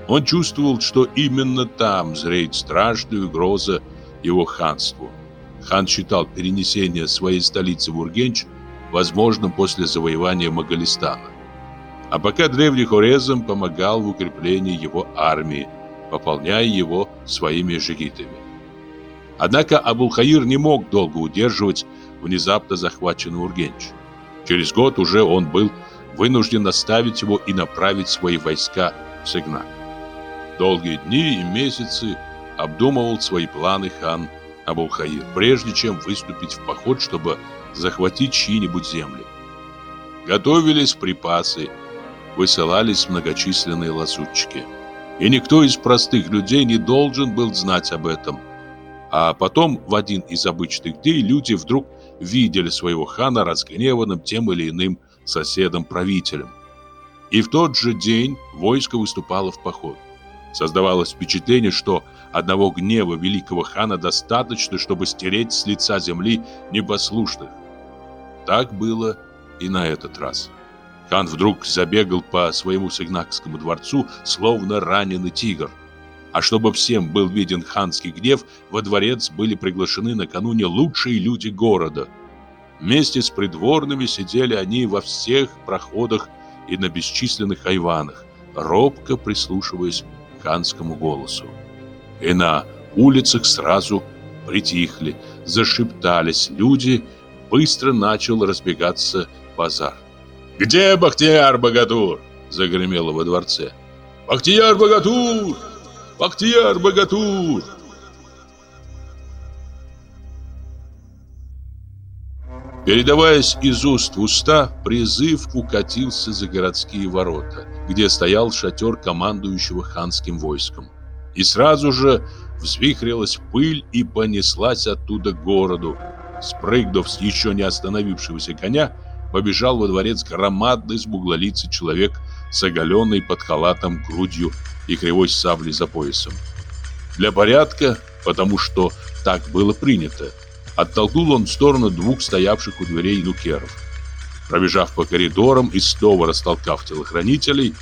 Он чувствовал, что именно там зреет страшная угроза его ханству. Хан считал перенесение своей столицы в Ургенч возможным после завоевания Магалистана. А пока древний Хорезм помогал в укреплении его армии, пополняя его своими жигитами. Однако Абулхаир не мог долго удерживать внезапно захваченного Ургенч. Через год уже он был вынужден оставить его и направить свои войска в Сигнак. Долгие дни и месяцы обдумывал свои планы хан Абулхаир, прежде чем выступить в поход, чтобы захватить чьи-нибудь земли. Готовились припасы, высылались многочисленные лазутчики. И никто из простых людей не должен был знать об этом. А потом, в один из обычных дней, люди вдруг видели своего хана разгневанным тем или иным соседом-правителем. И в тот же день войско выступало в поход. Создавалось впечатление, что одного гнева великого хана достаточно, чтобы стереть с лица земли непослушных. Так было и на этот раз. Хан вдруг забегал по своему сигнакскому дворцу, словно раненый тигр – а чтобы всем был виден ханский гнев, во дворец были приглашены накануне лучшие люди города. Вместе с придворными сидели они во всех проходах и на бесчисленных айванах, робко прислушиваясь к ханскому голосу. И на улицах сразу притихли, зашептались люди, быстро начал разбегаться базар. «Где Бахтияр Богатур?» – загремело во дворце. «Бахтияр Богатур!» بختیار богатур, Передаваясь из уст в уста, призыв укатился за городские ворота, где стоял шатер командующего ханским войском. И сразу же взвихрилась пыль и понеслась оттуда к городу. Спрыгнув с еще не остановившегося коня, побежал во дворец громадный сбуглолицый человек с оголенной под халатом грудью и кривой саблей за поясом. Для порядка, потому что так было принято, оттолкнул он в сторону двух стоявших у дверей нукеров. Пробежав по коридорам и снова растолкав телохранителей,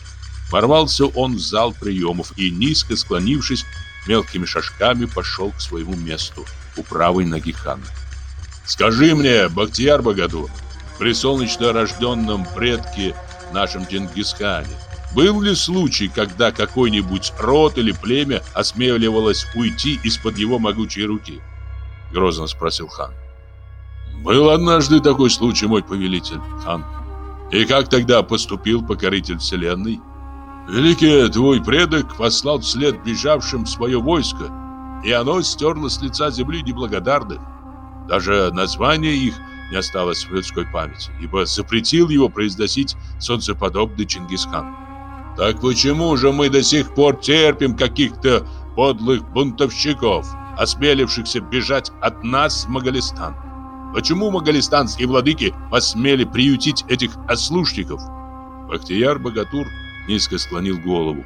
ворвался он в зал приемов и, низко склонившись, мелкими шажками пошел к своему месту у правой ноги хана. «Скажи мне, Бахтияр Богодур, при солнечно рожденном предке в нашем Чингисхане. Был ли случай, когда какой-нибудь род или племя осмеливалось уйти из-под его могучей руки? Грозно спросил хан. Был однажды такой случай, мой повелитель, хан. И как тогда поступил покоритель вселенной? Великий твой предок послал вслед бежавшим свое войско, и оно стерло с лица земли неблагодарных. Даже название их – не осталось в людской памяти, ибо запретил его произносить солнцеподобный Чингисхан. Так почему же мы до сих пор терпим каких-то подлых бунтовщиков, осмелившихся бежать от нас в Моголистан? Почему моголистанские владыки посмели приютить этих ослушников? Бахтияр Богатур низко склонил голову.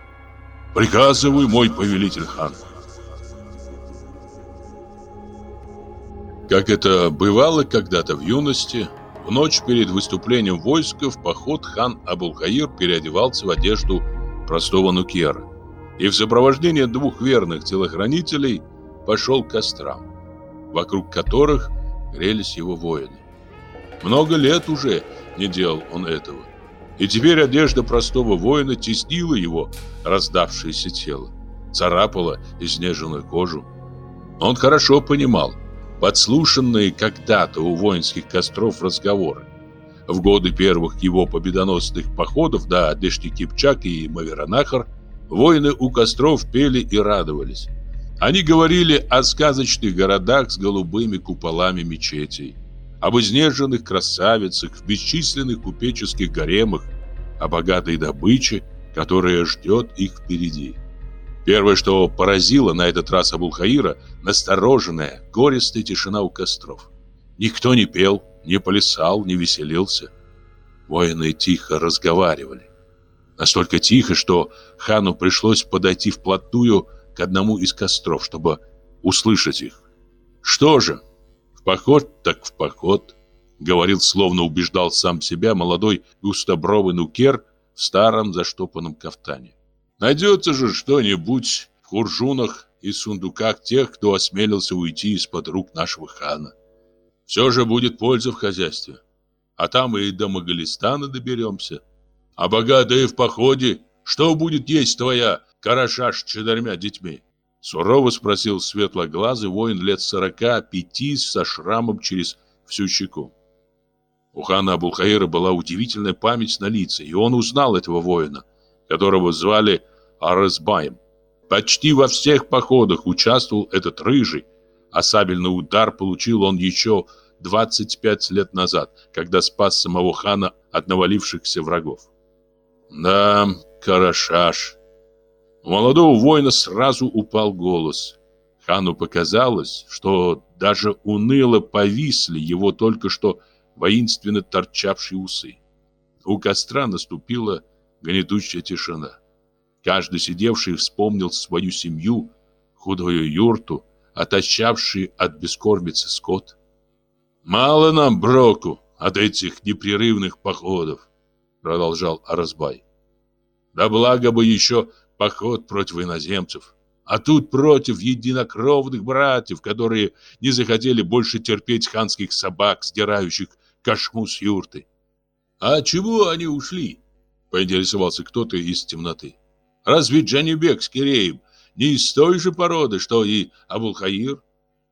«Приказываю, мой повелитель хан, Как это бывало когда-то в юности, в ночь перед выступлением войска в поход хан Абулхаир переодевался в одежду простого нукера и в сопровождении двух верных телохранителей пошел к кострам, вокруг которых грелись его воины. Много лет уже не делал он этого, и теперь одежда простого воина теснила его раздавшееся тело, царапала изнеженную кожу. Он хорошо понимал – подслушанные когда-то у воинских костров разговоры. В годы первых его победоносных походов до Дештикипчак и Маверанахар воины у костров пели и радовались. Они говорили о сказочных городах с голубыми куполами мечетей, об изнеженных красавицах в бесчисленных купеческих гаремах, о богатой добыче, которая ждет их впереди. Первое, что поразило на этот раз Абулхаира, настороженная, горестная тишина у костров. Никто не пел, не плясал, не веселился. Воины тихо разговаривали. Настолько тихо, что хану пришлось подойти вплотную к одному из костров, чтобы услышать их. «Что же? В поход так в поход», — говорил, словно убеждал сам себя молодой густобровый нукер в старом заштопанном кафтане. Найдется же что-нибудь в куржунах и сундуках тех, кто осмелился уйти из-под рук нашего хана. Все же будет польза в хозяйстве. А там и до Магалистана доберемся. А богатые в походе, что будет есть твоя караша с четырьмя детьми? Сурово спросил светлоглазый воин лет сорока пяти со шрамом через всю щеку. У хана Абулхаира была удивительная память на лица, и он узнал этого воина, которого звали Арызбаем. Почти во всех походах участвовал этот рыжий, а сабельный удар получил он еще 25 лет назад, когда спас самого хана от навалившихся врагов. Да, хорошаш. У молодого воина сразу упал голос. Хану показалось, что даже уныло повисли его только что воинственно торчавшие усы. У костра наступила гнетущая тишина. Каждый сидевший вспомнил свою семью, худую юрту, отощавший от бескормицы скот. «Мало нам броку от этих непрерывных походов», — продолжал Аразбай. «Да благо бы еще поход против иноземцев, а тут против единокровных братьев, которые не захотели больше терпеть ханских собак, сдирающих кошму с юрты». «А чего они ушли?» — поинтересовался кто-то из темноты. Разве Джанибек с Киреем не из той же породы, что и Абулхаир?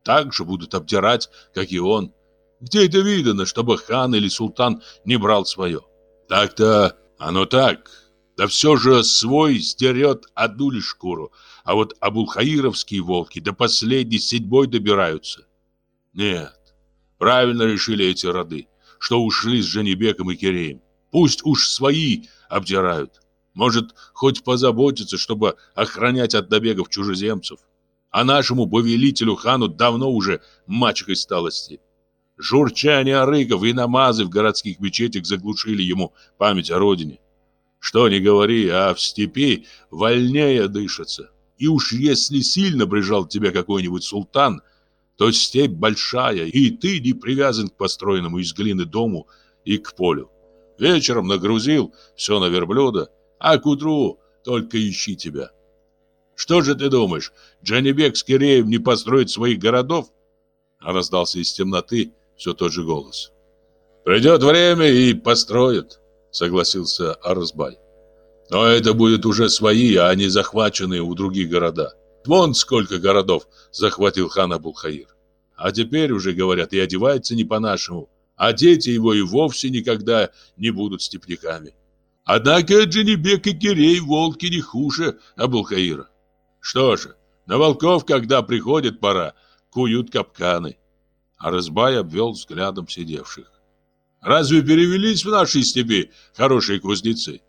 так же будут обдирать, как и он. Где это видано, чтобы хан или султан не брал свое? Так-то оно так. Да все же свой сдерет одну лишь шкуру, а вот абулхаировские волки до последней седьмой добираются. Нет, правильно решили эти роды, что ушли с Женебеком и Киреем. Пусть уж свои обдирают может хоть позаботиться, чтобы охранять от набегов чужеземцев. А нашему повелителю хану давно уже мачехой сталости. Журчание арыков и намазы в городских мечетях заглушили ему память о родине. Что ни говори, а в степи вольнее дышится. И уж если сильно прижал тебя какой-нибудь султан, то степь большая, и ты не привязан к построенному из глины дому и к полю. Вечером нагрузил все на верблюда, а к утру только ищи тебя. Что же ты думаешь, Джанибек с Киреем не построит своих городов? А раздался из темноты все тот же голос. Придет время и построят, согласился Арзбай. Но это будет уже свои, а не захваченные у других города. Вон сколько городов захватил хан Абулхаир. А теперь уже, говорят, и одевается не по-нашему, а дети его и вовсе никогда не будут степняками. Однако Дженебек и Кирей волки не хуже Абулхаира. Что же, на волков, когда приходит пора, куют капканы. А Разбай обвел взглядом сидевших. Разве перевелись в нашей степи хорошие кузнецы?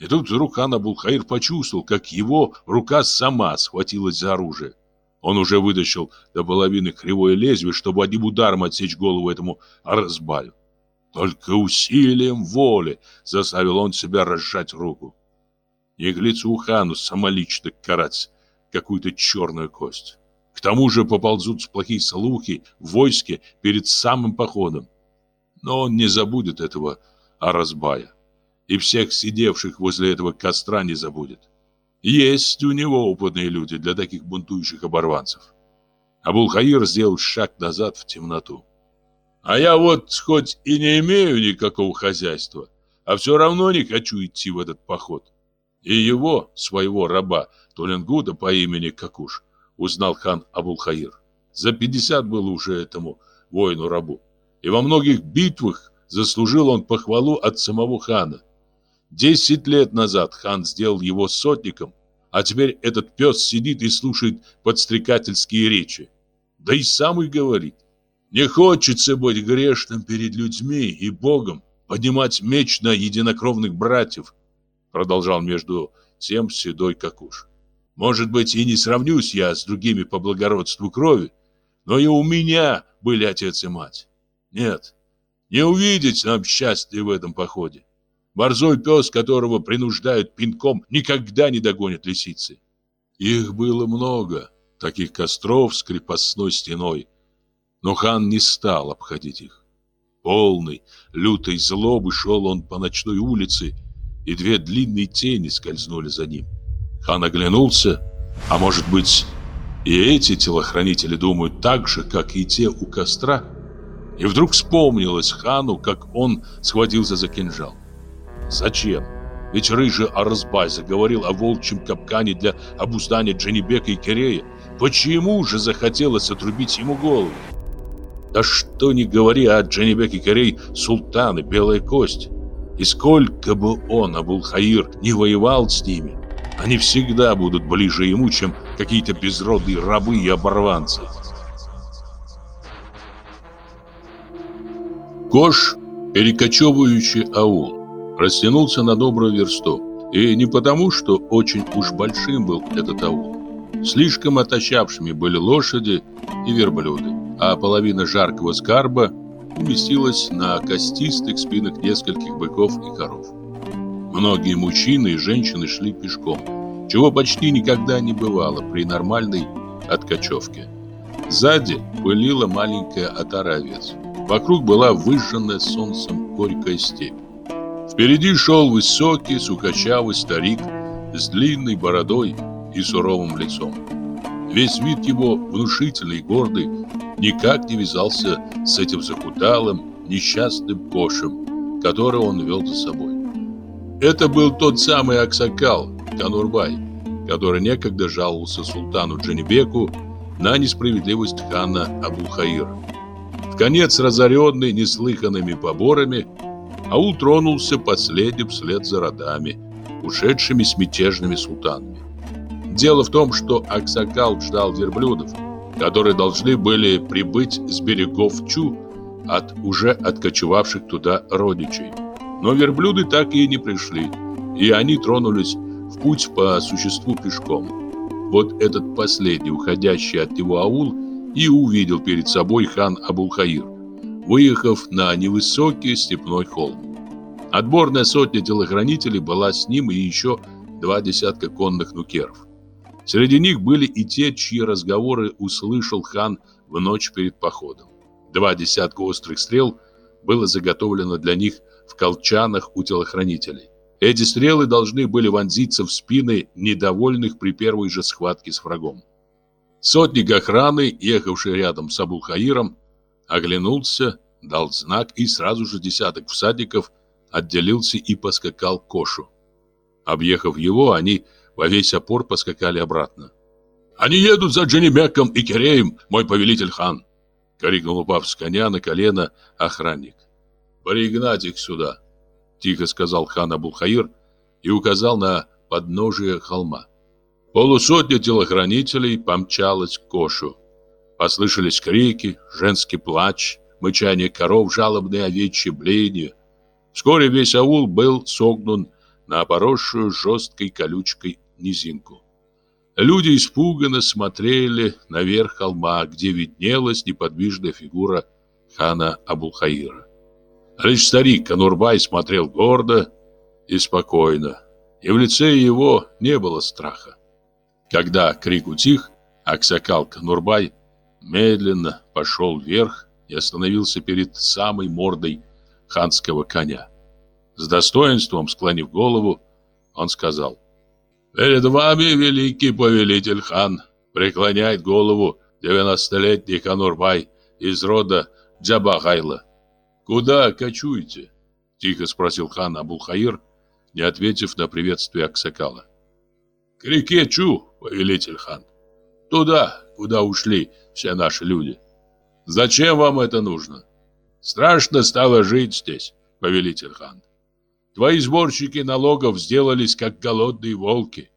И тут вдруг хан Абулхаир почувствовал, как его рука сама схватилась за оружие. Он уже вытащил до половины кривое лезвие, чтобы одним ударом отсечь голову этому Разбаю. Только усилием воли заставил он себя разжать руку. И к лицу хану самолично карать какую-то черную кость. К тому же поползут плохие слухи в войске перед самым походом. Но он не забудет этого Аразбая. И всех сидевших возле этого костра не забудет. Есть у него опытные люди для таких бунтующих оборванцев. Абулхаир сделал шаг назад в темноту. А я вот хоть и не имею никакого хозяйства, а все равно не хочу идти в этот поход. И его, своего раба, Толенгуда по имени Какуш, узнал хан Абулхаир. За 50 был уже этому воину-рабу. И во многих битвах заслужил он похвалу от самого хана. Десять лет назад хан сделал его сотником, а теперь этот пес сидит и слушает подстрекательские речи. Да и сам и говорит. Не хочется быть грешным перед людьми и Богом, поднимать меч на единокровных братьев, продолжал между тем седой какуш. Может быть, и не сравнюсь я с другими по благородству крови, но и у меня были отец и мать. Нет, не увидеть нам счастья в этом походе. Борзой пес, которого принуждают пинком, никогда не догонит лисицы. Их было много, таких костров с крепостной стеной, но хан не стал обходить их. Полный, лютой злобы шел он по ночной улице, и две длинные тени скользнули за ним. Хан оглянулся, а может быть, и эти телохранители думают так же, как и те у костра. И вдруг вспомнилось хану, как он схватился за кинжал. Зачем? Ведь рыжий Арзбайза заговорил о волчьем капкане для обуздания Дженебека и Кирея. Почему же захотелось отрубить ему голову? Да что ни говори о и Корей, султаны, белая кость. И сколько бы он, Абулхаир, не воевал с ними, они всегда будут ближе ему, чем какие-то безродные рабы и оборванцы. Кош, перекочевывающий аул, растянулся на добрую версту. И не потому, что очень уж большим был этот аул. Слишком отощавшими были лошади и верблюды а половина жаркого скарба уместилась на костистых спинах нескольких быков и коров. Многие мужчины и женщины шли пешком, чего почти никогда не бывало при нормальной откачевке. Сзади пылила маленькая оторовец. Вокруг была выжженная солнцем горькая степь. Впереди шел высокий, сукачавый старик с длинной бородой и суровым лицом. Весь вид его, внушительный гордый, никак не вязался с этим захудалым, несчастным кошем, которого он вел за собой. Это был тот самый Аксакал, Канурбай, который некогда жаловался султану Джанибеку на несправедливость хана Абулхаира. В конец разоренный неслыханными поборами, аул тронулся последним вслед за родами, ушедшими с мятежными султанами. Дело в том, что Аксакал ждал верблюдов – которые должны были прибыть с берегов Чу от уже откочевавших туда родичей. Но верблюды так и не пришли, и они тронулись в путь по существу пешком. Вот этот последний, уходящий от него аул, и увидел перед собой хан Абулхаир, выехав на невысокий степной холм. Отборная сотня телохранителей была с ним и еще два десятка конных нукеров. Среди них были и те, чьи разговоры услышал хан в ночь перед походом. Два десятка острых стрел было заготовлено для них в колчанах у телохранителей. Эти стрелы должны были вонзиться в спины недовольных при первой же схватке с врагом. Сотник охраны, ехавший рядом с Абу-Хаиром, оглянулся, дал знак, и сразу же десяток всадников отделился и поскакал к Кошу. Объехав его, они во весь опор поскакали обратно. «Они едут за Дженебеком и Киреем, мой повелитель хан!» — крикнул упав с коня на колено охранник. «Пригнать их сюда!» — тихо сказал хан Абулхаир и указал на подножие холма. Полусотня телохранителей помчалась к кошу. Послышались крики, женский плач, мычание коров, жалобные овечьи блеяния. Вскоре весь аул был согнун на поросшую жесткой колючкой низинку. Люди испуганно смотрели наверх холма, где виднелась неподвижная фигура хана Абулхаира. Лишь старик Конурбай смотрел гордо и спокойно, и в лице его не было страха. Когда крик утих, Аксакал Конурбай медленно пошел вверх и остановился перед самой мордой ханского коня. С достоинством склонив голову, он сказал Перед вами великий повелитель хан. Преклоняет голову девяностолетний Ханурбай из рода Джабахайла. Куда кочуете? Тихо спросил хан Абулхаир, не ответив на приветствие Аксакала. К реке Чу, повелитель хан. Туда, куда ушли все наши люди. Зачем вам это нужно? Страшно стало жить здесь, повелитель хан. Твои сборщики налогов сделались как голодные волки.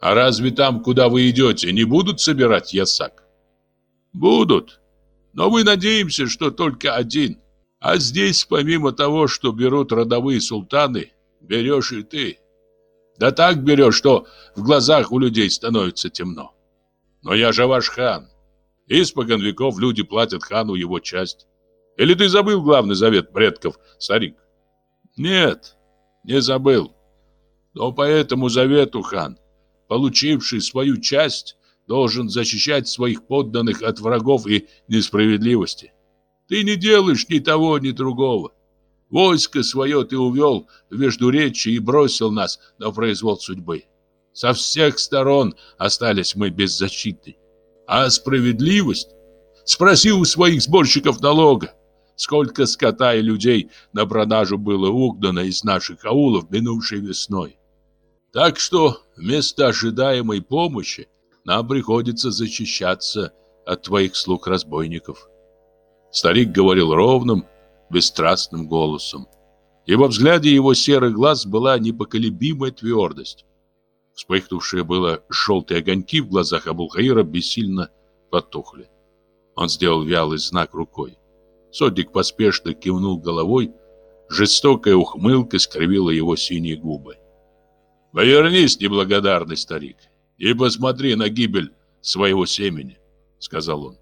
А разве там, куда вы идете, не будут собирать ясак? Будут. Но мы надеемся, что только один. А здесь, помимо того, что берут родовые султаны, берешь и ты. Да так берешь, что в глазах у людей становится темно. Но я же ваш хан. Испокон веков люди платят хану его часть. Или ты забыл главный завет предков, сарик? Нет, не забыл. Но по этому завету хан, получивший свою часть, должен защищать своих подданных от врагов и несправедливости. Ты не делаешь ни того, ни другого. Войско свое ты увел в Междуречье и бросил нас на произвол судьбы. Со всех сторон остались мы без защиты. А справедливость? Спроси у своих сборщиков налога сколько скота и людей на продажу было угнано из наших аулов минувшей весной. Так что вместо ожидаемой помощи нам приходится защищаться от твоих слуг разбойников. Старик говорил ровным, бесстрастным голосом. И во взгляде его серых глаз была непоколебимая твердость. Вспыхнувшие было желтые огоньки в глазах Абулхаира бессильно потухли. Он сделал вялый знак рукой. Сотник поспешно кивнул головой. Жестокая ухмылка скривила его синие губы. «Повернись, неблагодарный старик, и посмотри на гибель своего семени», — сказал он.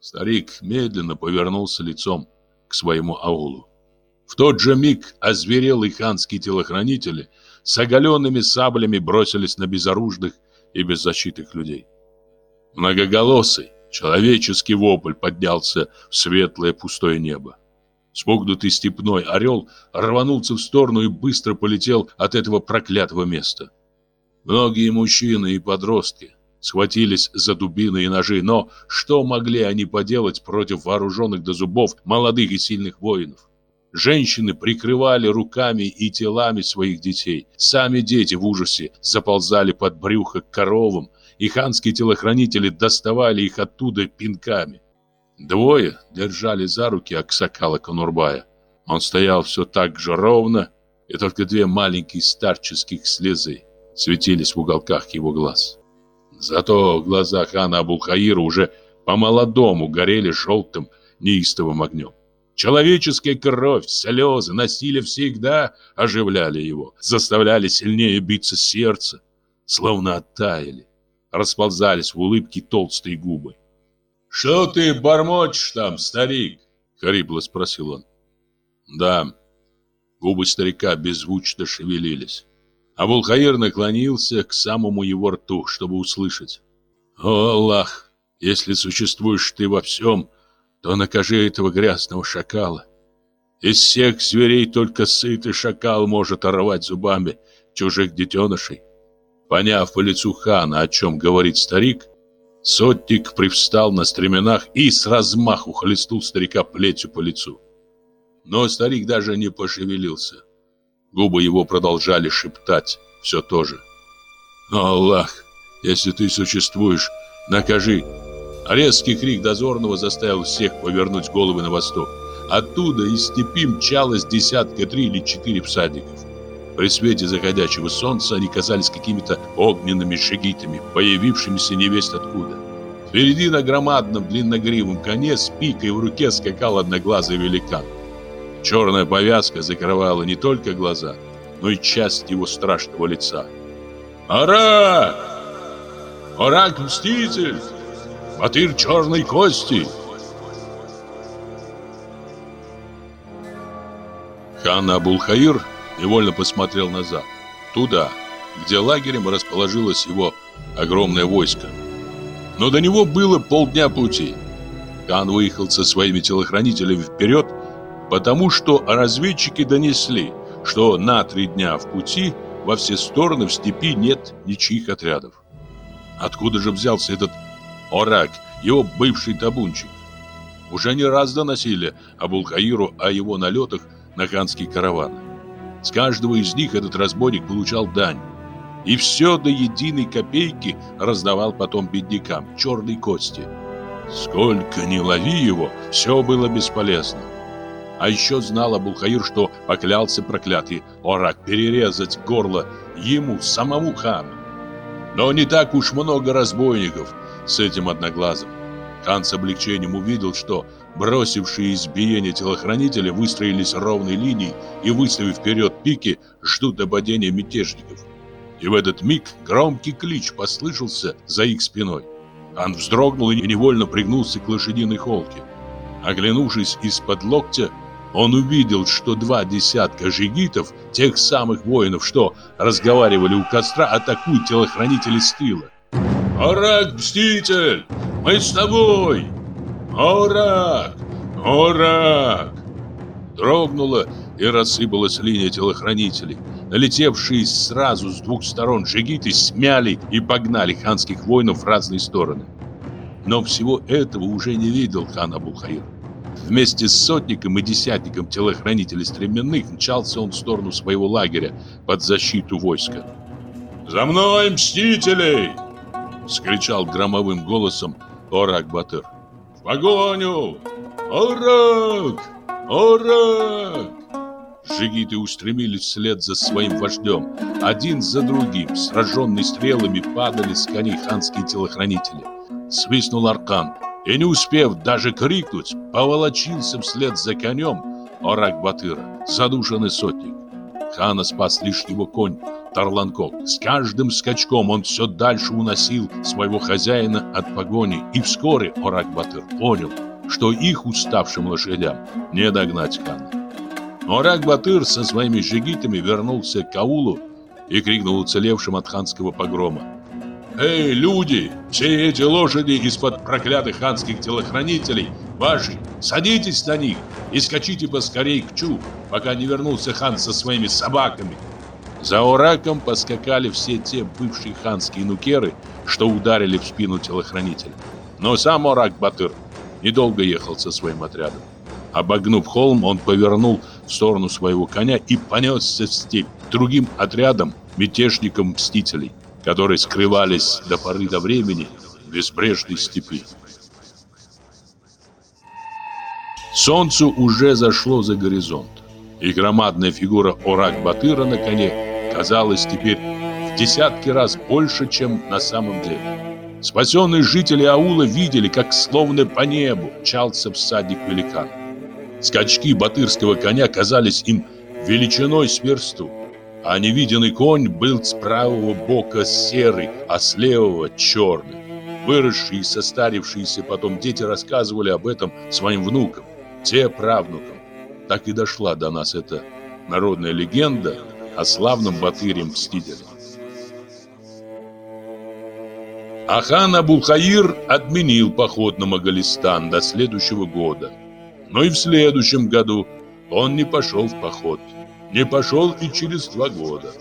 Старик медленно повернулся лицом к своему аулу. В тот же миг озверелые ханские телохранители с оголенными саблями бросились на безоружных и беззащитных людей. Многоголосый, Человеческий вопль поднялся в светлое пустое небо. Спугнутый степной орел рванулся в сторону и быстро полетел от этого проклятого места. Многие мужчины и подростки схватились за дубины и ножи, но что могли они поделать против вооруженных до зубов молодых и сильных воинов? Женщины прикрывали руками и телами своих детей. Сами дети в ужасе заползали под брюхо к коровам, и ханские телохранители доставали их оттуда пинками. Двое держали за руки Аксакала Конурбая. Он стоял все так же ровно, и только две маленькие старческих слезы светились в уголках его глаз. Зато глаза хана Абулхаира уже по-молодому горели желтым неистовым огнем. Человеческая кровь, слезы, насилие всегда оживляли его, заставляли сильнее биться сердце, словно оттаяли расползались в улыбке толстые губы. «Что ты бормочешь там, старик?» — хрипло спросил он. «Да». Губы старика беззвучно шевелились. А Абулхаир наклонился к самому его рту, чтобы услышать. «О, Аллах, если существуешь ты во всем, то накажи этого грязного шакала. Из всех зверей только сытый шакал может оторвать зубами чужих детенышей. Поняв по лицу хана, о чем говорит старик, сотник привстал на стременах и с размаху хлестнул старика плетью по лицу. Но старик даже не пошевелился. Губы его продолжали шептать все то же. «Но Аллах, если ты существуешь, накажи!» а Резкий крик дозорного заставил всех повернуть головы на восток. Оттуда из степи мчалось десятка три или четыре всадников. При свете заходящего солнца они казались какими-то огненными шагитами, появившимися невесть откуда. Впереди на громадном длинногривом коне с пикой в руке скакал одноглазый великан. Черная повязка закрывала не только глаза, но и часть его страшного лица. «Арак! Арак-мститель! Батыр черной кости!» Хан Абулхаир невольно посмотрел назад, туда, где лагерем расположилось его огромное войско. Но до него было полдня пути. Кан выехал со своими телохранителями вперед, потому что разведчики донесли, что на три дня в пути во все стороны в степи нет ничьих отрядов. Откуда же взялся этот Орак, его бывший табунчик? Уже не раз доносили Абулхаиру о его налетах на ханский караван. С каждого из них этот разбойник получал дань. И все до единой копейки раздавал потом беднякам, черной кости. Сколько ни лови его, все было бесполезно. А еще знал Абулхаир, что поклялся проклятый Орак перерезать горло ему, самому хану. Но не так уж много разбойников с этим одноглазым. Хан с облегчением увидел, что Бросившие избиение телохранители выстроились ровной линией и, выставив вперед пики, ждут нападения мятежников. И в этот миг громкий клич послышался за их спиной. Ан вздрогнул и невольно пригнулся к лошадиной холке. Оглянувшись из-под локтя, он увидел, что два десятка жигитов, тех самых воинов, что разговаривали у костра, атакуют телохранителей с тыла. «Арак, мститель! Мы с тобой!» Орак, Орак! Дрогнула и рассыпалась линия телохранителей. Налетевшие сразу с двух сторон джигиты смяли и погнали ханских воинов в разные стороны. Но всего этого уже не видел хан Абухаир. Вместе с сотником и десятником телохранителей стременных мчался он в сторону своего лагеря под защиту войска. «За мной, мстителей!» — скричал громовым голосом Орак Батыр. Вагоню, погоню! Урак! Жигиты устремились вслед за своим вождем. Один за другим, сраженные стрелами, падали с коней ханские телохранители. Свистнул аркан. И не успев даже крикнуть, поволочился вслед за конем Орак Батыра, задушенный сотник. Хана спас лишь его конь, Тарланков. С каждым скачком он все дальше уносил своего хозяина от погони, и вскоре Орак-батыр понял, что их уставшим лошадям не догнать хана. Но Орак-батыр со своими жигитами вернулся к Аулу и крикнул уцелевшим от ханского погрома. «Эй, люди! Все эти лошади из-под проклятых ханских телохранителей ваши! Садитесь на них и скачите поскорей к Чу, пока не вернулся хан со своими собаками!» За Ураком поскакали все те бывшие ханские нукеры, что ударили в спину телохранителя. Но сам Урак Батыр недолго ехал со своим отрядом. Обогнув холм, он повернул в сторону своего коня и понесся в степь другим отрядом мятежников-мстителей, которые скрывались до поры до времени в безбрежной степи. Солнце уже зашло за горизонт, и громадная фигура Орак-Батыра на коне казалось теперь в десятки раз больше, чем на самом деле. Спасенные жители аула видели, как словно по небу мчался всадник великан. Скачки батырского коня казались им величиной сверсту, а невиденный конь был с правого бока серый, а с левого черный. Выросшие и состарившиеся потом дети рассказывали об этом своим внукам, те правнукам. Так и дошла до нас эта народная легенда, о славном батыре-мстителе. Ахан Абулхаир отменил поход на Магалистан до следующего года. Но и в следующем году он не пошел в поход. Не пошел и через два года.